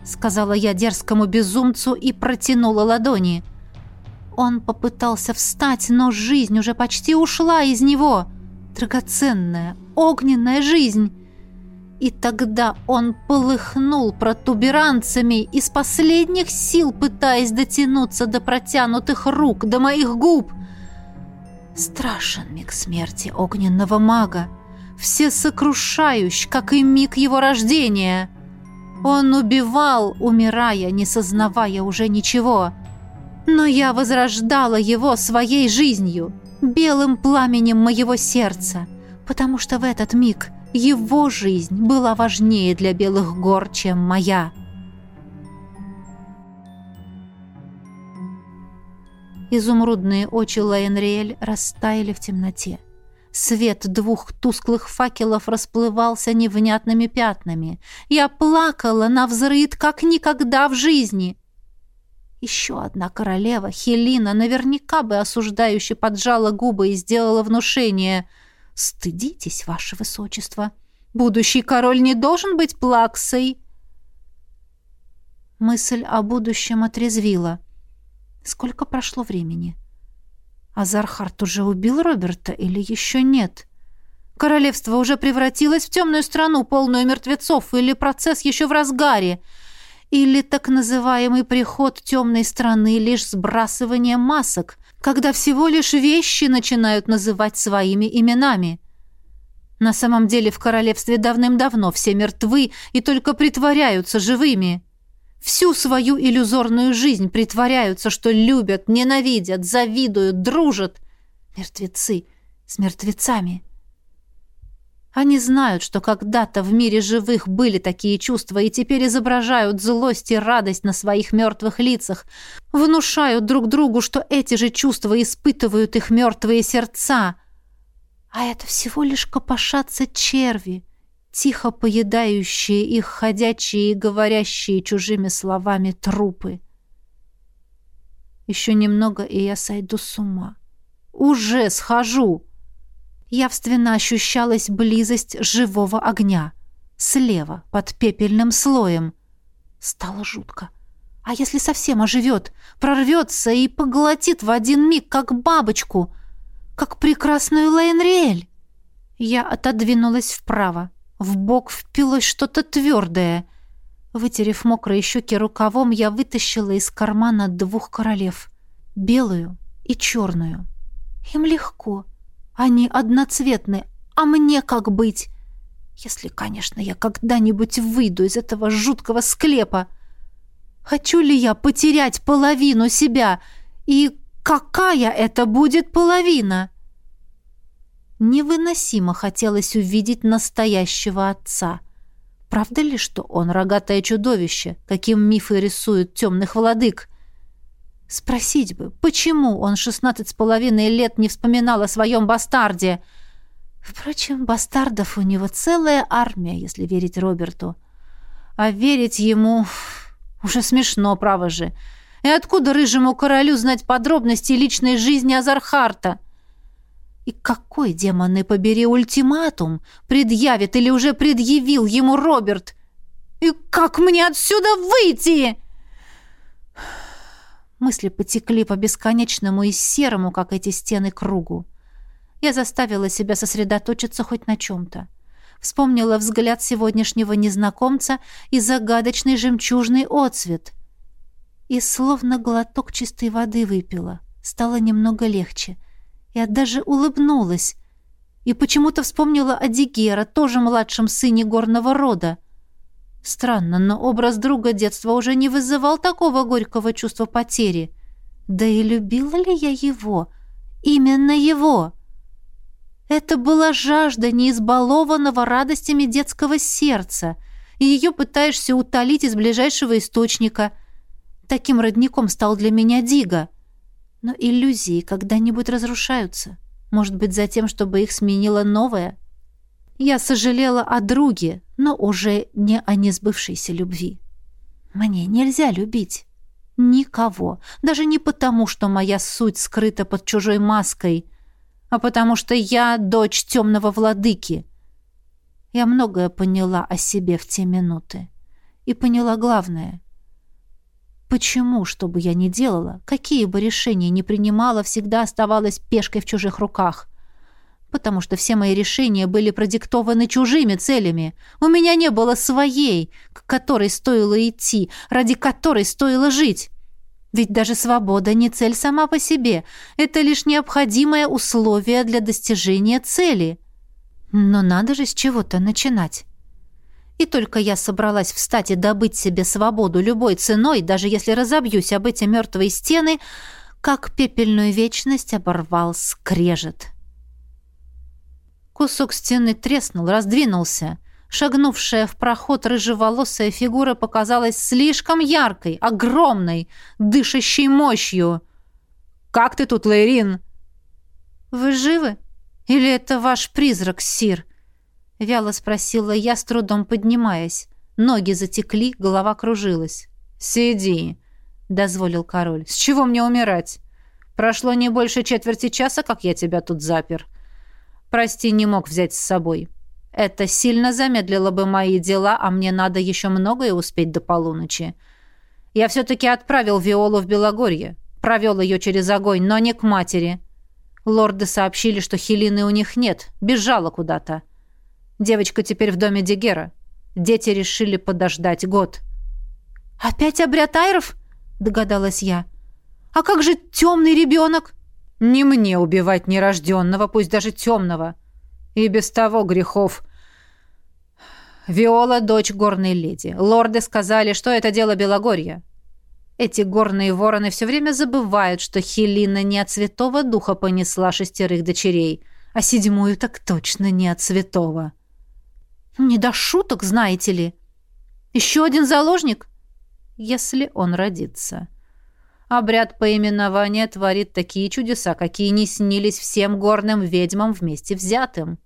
сказала я дерзкому безумцу и протянула ладони. Он попытался встать, но жизнь уже почти ушла из него. Драгоценная, огненная жизнь. И тогда он полыхнул протуберанцами из последних сил, пытаясь дотянуться до протянутых рук, до моих губ. Страшен миг смерти огненного мага, всесокрушающий, как и миг его рождения. Он убивал, умирая, не сознавая уже ничего. Но я возрождала его своей жизнью, белым пламенем моего сердца — потому что в этот миг его жизнь была важнее для белых гор, чем моя. Изумрудные очи Лайенриэль растаяли в темноте. Свет двух тусклых факелов расплывался невнятными пятнами. Я плакала на взрыд, как никогда в жизни. Еще одна королева, Хелина, наверняка бы осуждающе поджала губы и сделала внушение — «Стыдитесь, ваше высочество! Будущий король не должен быть плаксой!» Мысль о будущем отрезвила. Сколько прошло времени? Азархарт уже убил Роберта или еще нет? Королевство уже превратилось в темную страну, полную мертвецов, или процесс еще в разгаре? Или так называемый приход темной страны лишь сбрасывание масок, когда всего лишь вещи начинают называть своими именами. На самом деле в королевстве давным-давно все мертвы и только притворяются живыми. Всю свою иллюзорную жизнь притворяются, что любят, ненавидят, завидуют, дружат. Мертвецы с мертвецами. Они знают, что когда-то в мире живых были такие чувства и теперь изображают злость и радость на своих мертвых лицах, внушают друг другу, что эти же чувства испытывают их мертвые сердца. А это всего лишь копошатся черви, тихо поедающие их ходячие и говорящие чужими словами трупы. Еще немного, и я сойду с ума. Уже схожу. Явственно ощущалась близость живого огня. Слева, под пепельным слоем. Стало жутко. А если совсем оживет, прорвется и поглотит в один миг, как бабочку, как прекрасную Лейнриэль? Я отодвинулась вправо. В бок впилось что-то твердое. Вытерев мокрые щеки рукавом, я вытащила из кармана двух королев. Белую и черную. Им легко. Они одноцветны. А мне как быть? Если, конечно, я когда-нибудь выйду из этого жуткого склепа. Хочу ли я потерять половину себя? И какая это будет половина? Невыносимо хотелось увидеть настоящего отца. Правда ли, что он рогатое чудовище, каким мифы рисуют темных владык? Спросить бы, почему он шестнадцать с половиной лет не вспоминал о своем бастарде? Впрочем, бастардов у него целая армия, если верить Роберту. А верить ему уже смешно, право же. И откуда рыжему королю знать подробности личной жизни Азархарта? И какой, демоны побери, ультиматум предъявит или уже предъявил ему Роберт? И как мне отсюда выйти?» Мысли потекли по бесконечному и серому, как эти стены, кругу. Я заставила себя сосредоточиться хоть на чем-то. Вспомнила взгляд сегодняшнего незнакомца и загадочный жемчужный отцвет. И словно глоток чистой воды выпила. Стало немного легче. Я даже улыбнулась. И почему-то вспомнила о Дигера, тоже младшем сыне горного рода. Странно, но образ друга детства уже не вызывал такого горького чувства потери. Да и любила ли я его? Именно его. Это была жажда неизбалованного радостями детского сердца, и ее пытаешься утолить из ближайшего источника. Таким родником стал для меня Дига. Но иллюзии когда-нибудь разрушаются. Может быть, за тем, чтобы их сменила новая — я сожалела о друге, но уже не о несбывшейся любви. Мне нельзя любить. Никого. Даже не потому, что моя суть скрыта под чужой маской, а потому что я дочь темного владыки. Я многое поняла о себе в те минуты. И поняла главное. Почему, что бы я ни делала, какие бы решения ни принимала, всегда оставалась пешкой в чужих руках потому что все мои решения были продиктованы чужими целями. У меня не было своей, к которой стоило идти, ради которой стоило жить. Ведь даже свобода не цель сама по себе. Это лишь необходимое условие для достижения цели. Но надо же с чего-то начинать. И только я собралась встать и добыть себе свободу любой ценой, даже если разобьюсь об эти мертвые стены, как пепельную вечность оборвал скрежет. Кусок стены треснул, раздвинулся. Шагнувшая в проход рыжеволосая фигура показалась слишком яркой, огромной, дышащей мощью. «Как ты тут, Лейрин?» «Вы живы? Или это ваш призрак, Сир?» Вяло спросила я, с трудом поднимаясь. Ноги затекли, голова кружилась. «Сиди», — дозволил король. «С чего мне умирать? Прошло не больше четверти часа, как я тебя тут запер. Прости, не мог взять с собой. Это сильно замедлило бы мои дела, а мне надо еще многое успеть до полуночи. Я все-таки отправил Виолу в Белогорье. Провел ее через огонь, но не к матери. Лорды сообщили, что Хелины у них нет. Бежала куда-то. Девочка теперь в доме Дигера. Дети решили подождать год. «Опять обряд айров?» — догадалась я. «А как же темный ребенок?» Не мне убивать нерожденного, пусть даже темного. И без того грехов. Виола — дочь горной леди. Лорды сказали, что это дело Белогорья. Эти горные вороны все время забывают, что Хелина не от святого духа понесла шестерых дочерей, а седьмую так точно не от святого. Не до шуток, знаете ли. Еще один заложник? Если он родится. Обряд поименования творит такие чудеса, какие не снились всем горным ведьмам вместе взятым.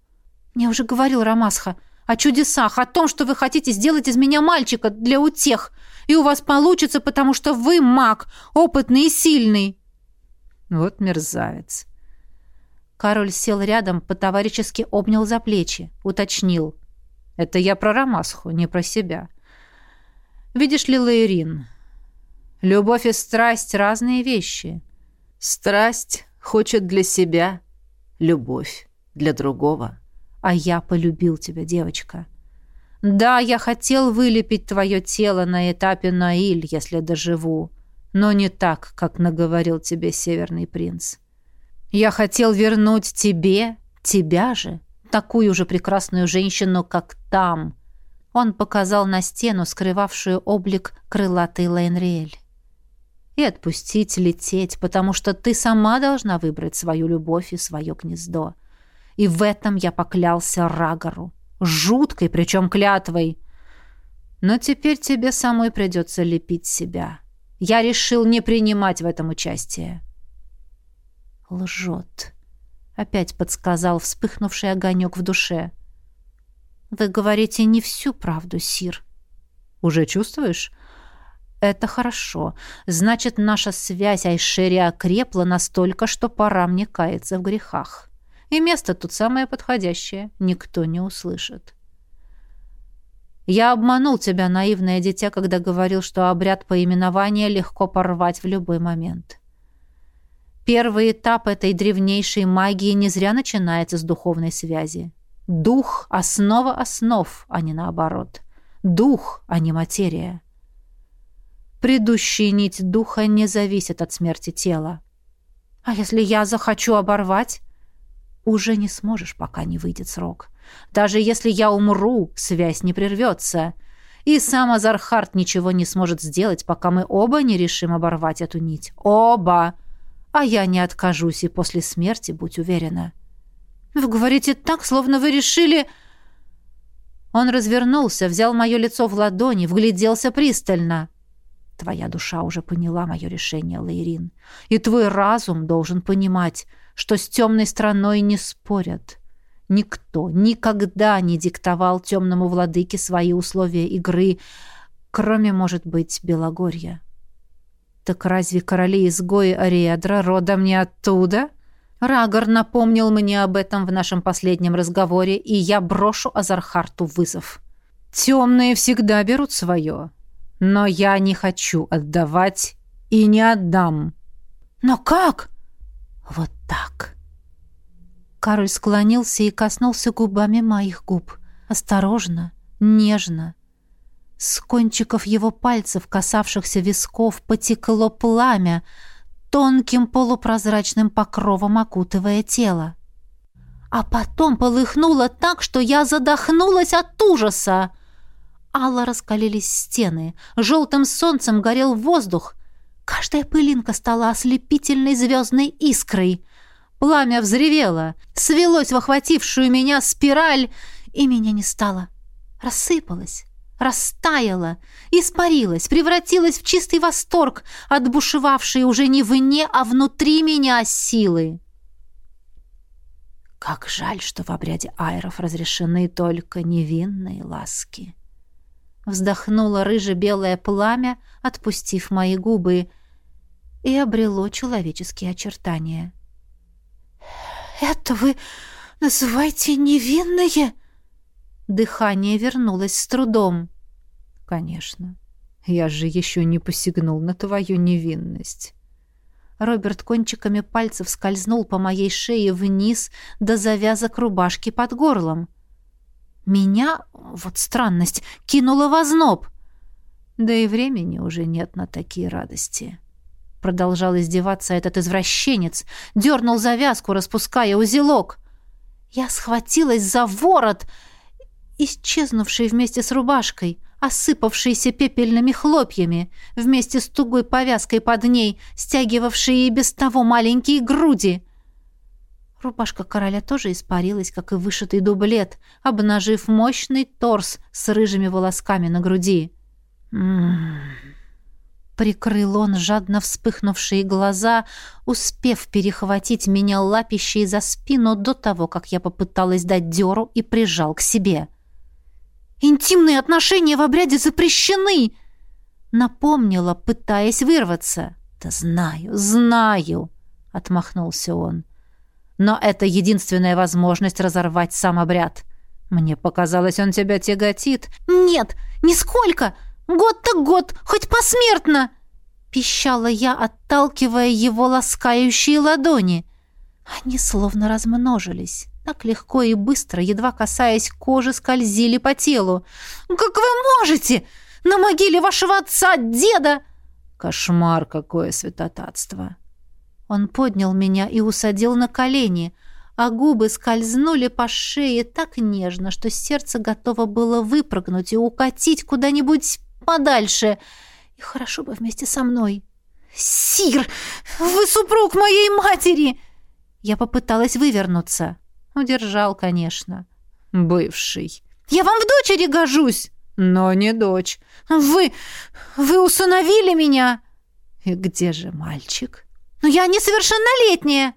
Я уже говорил, Рамасха, о чудесах, о том, что вы хотите сделать из меня мальчика для утех, и у вас получится, потому что вы маг, опытный и сильный. Вот мерзавец. Король сел рядом, по-товарищески обнял за плечи, уточнил. «Это я про Рамасху, не про себя. Видишь ли, Лаирин, любовь и страсть — разные вещи. Страсть хочет для себя, любовь для другого. А я полюбил тебя, девочка. Да, я хотел вылепить твое тело на этапе Наиль, если доживу, но не так, как наговорил тебе Северный принц. Я хотел вернуть тебе, тебя же, такую же прекрасную женщину, как там. Он показал на стену, скрывавшую облик крылатой Лейнриэль. И отпустить лететь, потому что ты сама должна выбрать свою любовь и свое гнездо. И в этом я поклялся Рагару. Жуткой, причем клятвой. Но теперь тебе самой придется лепить себя. Я решил не принимать в этом участие. Лжет. Опять подсказал вспыхнувший огонек в душе. Вы говорите не всю правду, Сир. Уже чувствуешь? Это хорошо. Значит, наша связь Айшери окрепла настолько, что пора мне каяться в грехах. И место тут самое подходящее. Никто не услышит. Я обманул тебя, наивное дитя, когда говорил, что обряд поименования легко порвать в любой момент. Первый этап этой древнейшей магии не зря начинается с духовной связи. Дух — основа основ, а не наоборот. Дух, а не материя. Предыдущая нить духа не зависит от смерти тела. А если я захочу оборвать? уже не сможешь, пока не выйдет срок. Даже если я умру, связь не прервется. И сам Азархард ничего не сможет сделать, пока мы оба не решим оборвать эту нить. Оба! А я не откажусь и после смерти, будь уверена. Вы говорите так, словно вы решили... Он развернулся, взял мое лицо в ладони, вгляделся пристально. Твоя душа уже поняла мое решение, Лейрин. И твой разум должен понимать, что с темной страной не спорят. Никто никогда не диктовал темному владыке свои условия игры, кроме, может быть, Белогорья. Так разве короли-изгои Ариэдра родом не оттуда? Рагор напомнил мне об этом в нашем последнем разговоре, и я брошу Азархарту вызов. Темные всегда берут свое, но я не хочу отдавать и не отдам. Но как? Вот так. Кароль склонился и коснулся губами моих губ. Осторожно, нежно. С кончиков его пальцев, касавшихся висков, потекло пламя, тонким полупрозрачным покровом окутывая тело. А потом полыхнуло так, что я задохнулась от ужаса. Алло раскалились стены, желтым солнцем горел воздух, Каждая пылинка стала ослепительной звездной искрой. Пламя взревело, свелось в охватившую меня спираль, и меня не стало. Рассыпалось, растаяло, испарилось, превратилось в чистый восторг, отбушевавший уже не вне, а внутри меня силы. Как жаль, что в обряде айров разрешены только невинные ласки. Вздохнуло рыже-белое пламя, отпустив мои губы, и обрело человеческие очертания. «Это вы называете невинное?» Дыхание вернулось с трудом. «Конечно. Я же еще не посягнул на твою невинность». Роберт кончиками пальцев скользнул по моей шее вниз до завязок рубашки под горлом. Меня, вот странность, кинуло в озноб. Да и времени уже нет на такие радости. Продолжал издеваться этот извращенец, дернул завязку, распуская узелок. Я схватилась за ворот, исчезнувший вместе с рубашкой, осыпавшийся пепельными хлопьями, вместе с тугой повязкой под ней, стягивавшей и без того маленькие груди. Рубашка короля тоже испарилась, как и вышитый дублет, обнажив мощный торс с рыжими волосками на груди. М-м-м. Прикрыл он жадно вспыхнувшие глаза, успев перехватить меня лапищей за спину до того, как я попыталась дать дёру и прижал к себе. «Интимные отношения в обряде запрещены!» Напомнила, пытаясь вырваться. «Да знаю, знаю!» — отмахнулся он. но это единственная возможность разорвать сам обряд. Мне показалось, он тебя тяготит. Нет, нисколько. Год так год, хоть посмертно, пищала я, отталкивая его ласкающие ладони. Они словно размножились. Так легко и быстро, едва касаясь кожи, скользили по телу. «Как вы можете? На могиле вашего отца, деда!» «Кошмар какое святотатство!» Он поднял меня и усадил на колени, а губы скользнули по шее так нежно, что сердце готово было выпрыгнуть и укатить куда-нибудь подальше. И хорошо бы вместе со мной. «Сир, вы супруг моей матери!» Я попыталась вывернуться. Удержал, конечно. «Бывший». «Я вам в дочери гожусь!» «Но не дочь». «Вы... вы усыновили меня!» «И где же мальчик?» Но я несовершеннолетняя.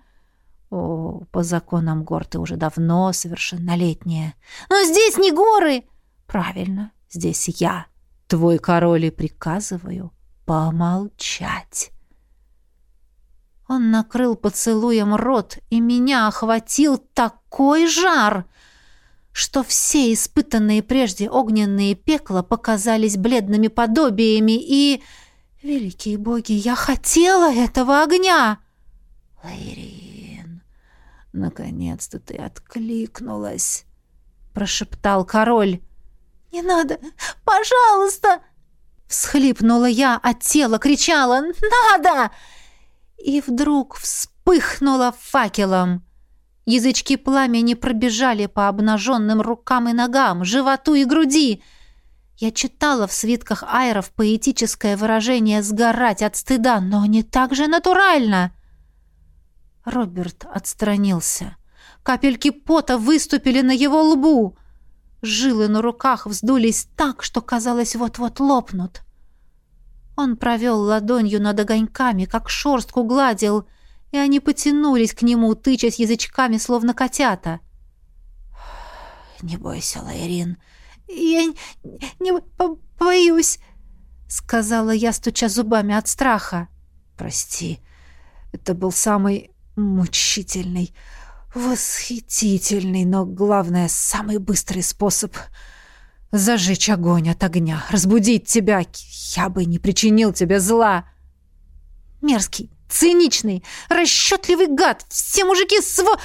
О, по законам гор ты уже давно совершеннолетняя. Но здесь не горы. Правильно, здесь я, твой король, и приказываю помолчать. Он накрыл поцелуем рот, и меня охватил такой жар, что все испытанные прежде огненные пекла показались бледными подобиями и... Великие боги, я хотела этого огня! Лайрин, наконец-то ты откликнулась, прошептал король. Не надо, пожалуйста! Всхлипнула я, а тело кричало «Надо!» И вдруг вспыхнула факелом. Язычки пламени пробежали по обнаженным рукам и ногам, животу и груди — я читала в свитках айров поэтическое выражение «сгорать от стыда», но не так же натурально. Роберт отстранился. Капельки пота выступили на его лбу. Жилы на руках вздулись так, что, казалось, вот-вот лопнут. Он провел ладонью над огоньками, как шорстку гладил, и они потянулись к нему, тычась язычками, словно котята. «Не бойся, Лайрин», «Я не боюсь», — сказала я, стуча зубами от страха. «Прости, это был самый мучительный, восхитительный, но, главное, самый быстрый способ зажечь огонь от огня, разбудить тебя. Я бы не причинил тебе зла». «Мерзкий, циничный, расчетливый гад! Все мужики сво...»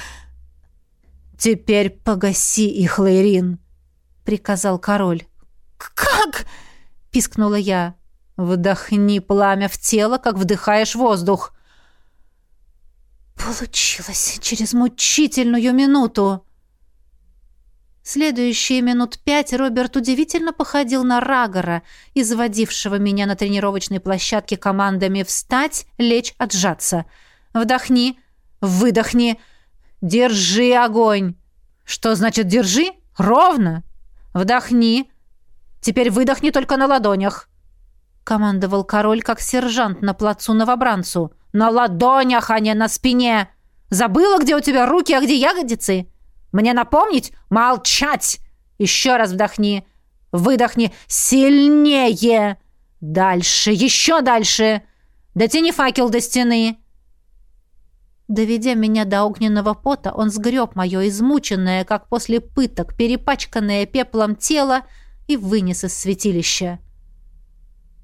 «Теперь погаси их, Лейрин!» приказал король. «Как?» — пискнула я. «Вдохни пламя в тело, как вдыхаешь воздух». Получилось через мучительную минуту. Следующие минут пять Роберт удивительно походил на Рагора, изводившего меня на тренировочной площадке командами «Встать», «Лечь», «Отжаться». «Вдохни», «Выдохни», «Держи огонь». «Что значит «держи»?» «Ровно». «Вдохни! Теперь выдохни только на ладонях!» Командовал король, как сержант на плацу новобранцу. «На ладонях, а не на спине! Забыла, где у тебя руки, а где ягодицы? Мне напомнить? Молчать! Еще раз вдохни! Выдохни сильнее! Дальше, еще дальше! Дотяни факел до стены!» Доведя меня до огненного пота, он сгреб мое измученное, как после пыток, перепачканное пеплом тело и вынес из святилища.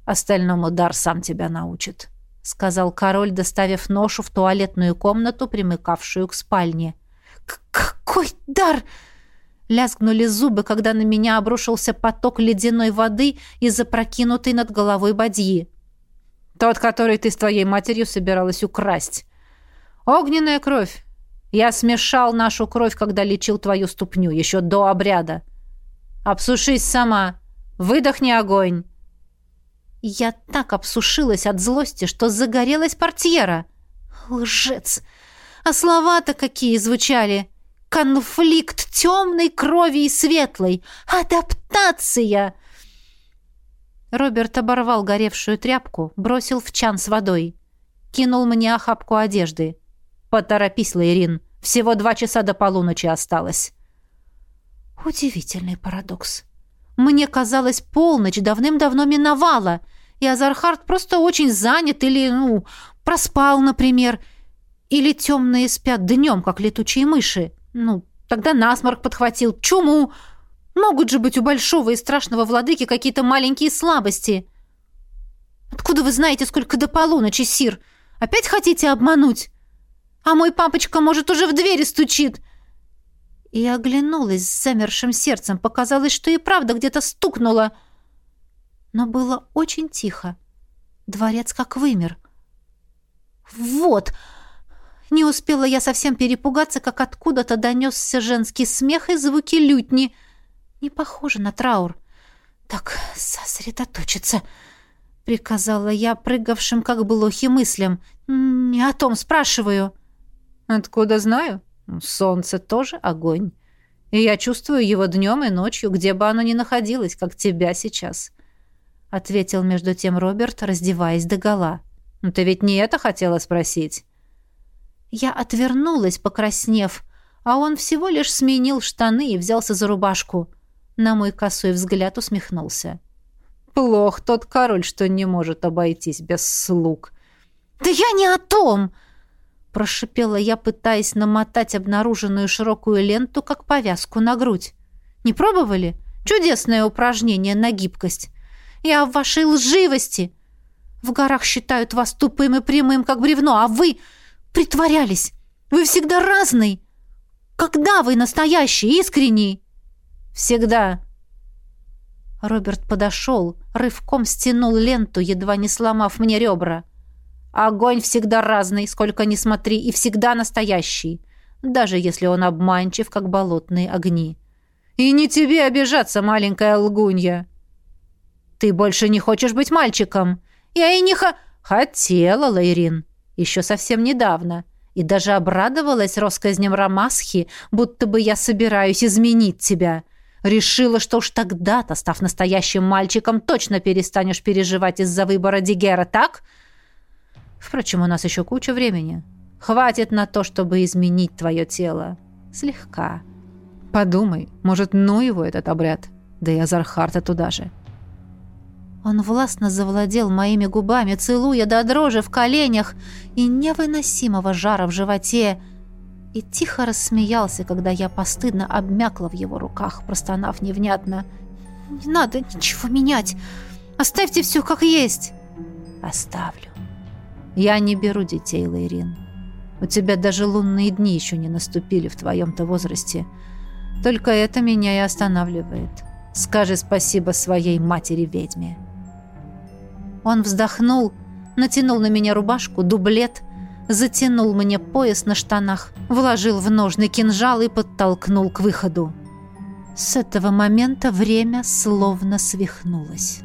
«Остальному дар сам тебя научит», — сказал король, доставив ношу в туалетную комнату, примыкавшую к спальне. «Какой дар!» Лязгнули зубы, когда на меня обрушился поток ледяной воды из запрокинутой над головой бадьи. «Тот, который ты с твоей матерью собиралась украсть», Огненная кровь. Я смешал нашу кровь, когда лечил твою ступню, еще до обряда. Обсушись сама. Выдохни огонь. Я так обсушилась от злости, что загорелась портьера. Лжец! А слова-то какие звучали! Конфликт темной крови и светлой! Адаптация! Роберт оборвал горевшую тряпку, бросил в чан с водой. Кинул мне охапку одежды. «Поторопись, Лейрин. Всего два часа до полуночи осталось». Удивительный парадокс. Мне казалось, полночь давным-давно миновала, и Азархард просто очень занят или, ну, проспал, например. Или темные спят днем, как летучие мыши. Ну, тогда насморк подхватил, чуму. Могут же быть у большого и страшного владыки какие-то маленькие слабости. Откуда вы знаете, сколько до полуночи, Сир? Опять хотите обмануть? А мой папочка, может, уже в двери стучит. И оглянулась с замершим сердцем. Показалось, что и правда где-то стукнуло. Но было очень тихо. Дворец как вымер. Вот! Не успела я совсем перепугаться, как откуда-то донесся женский смех и звуки лютни. Не похоже на траур. Так, сосредоточиться, — приказала я, прыгавшим, как блохи, мыслям. Не о том спрашиваю. Откуда знаю? Солнце тоже огонь. И я чувствую его днем и ночью, где бы оно ни находилось, как тебя сейчас. — ответил между тем Роберт, раздеваясь догола. «Ну, «Ты ведь не это хотела спросить?» Я отвернулась, покраснев, а он всего лишь сменил штаны и взялся за рубашку. На мой косой взгляд усмехнулся. «Плох тот король, что не может обойтись без слуг». «Да я не о том!» Прошипела я, пытаясь намотать обнаруженную широкую ленту, как повязку на грудь. «Не пробовали? Чудесное упражнение на гибкость. Я в вашей лживости. В горах считают вас тупым и прямым, как бревно, а вы притворялись. Вы всегда разный. Когда вы настоящий, искренний? Всегда. Роберт подошел, рывком стянул ленту, едва не сломав мне ребра. Огонь всегда разный, сколько ни смотри, и всегда настоящий, даже если он обманчив, как болотные огни. И не тебе обижаться, маленькая лгунья. Ты больше не хочешь быть мальчиком. Я и не. Хотела, Лайрин еще совсем недавно, и даже обрадовалась россказням Рамасхи, будто бы я собираюсь изменить тебя. Решила, что уж тогда-то, став настоящим мальчиком, точно перестанешь переживать из-за выбора Дигера, так? Впрочем, у нас еще куча времени. Хватит на то, чтобы изменить твое тело. Слегка. Подумай, может, ну его этот обряд? Да и Азархарта туда же. — он властно завладел моими губами, целуя до дрожи в коленях и невыносимого жара в животе, и тихо рассмеялся, когда я постыдно обмякла в его руках, простонав невнятно. «Не надо ничего менять! Оставьте все как есть!» «Оставлю. Я не беру детей, Лейрин. У тебя даже лунные дни еще не наступили в твоем-то возрасте. Только это меня и останавливает. Скажи спасибо своей матери-ведьме». Он вздохнул, натянул на меня рубашку, дублет, затянул мне пояс на штанах, вложил в ножны кинжал и подтолкнул к выходу. С этого момента время словно свихнулось.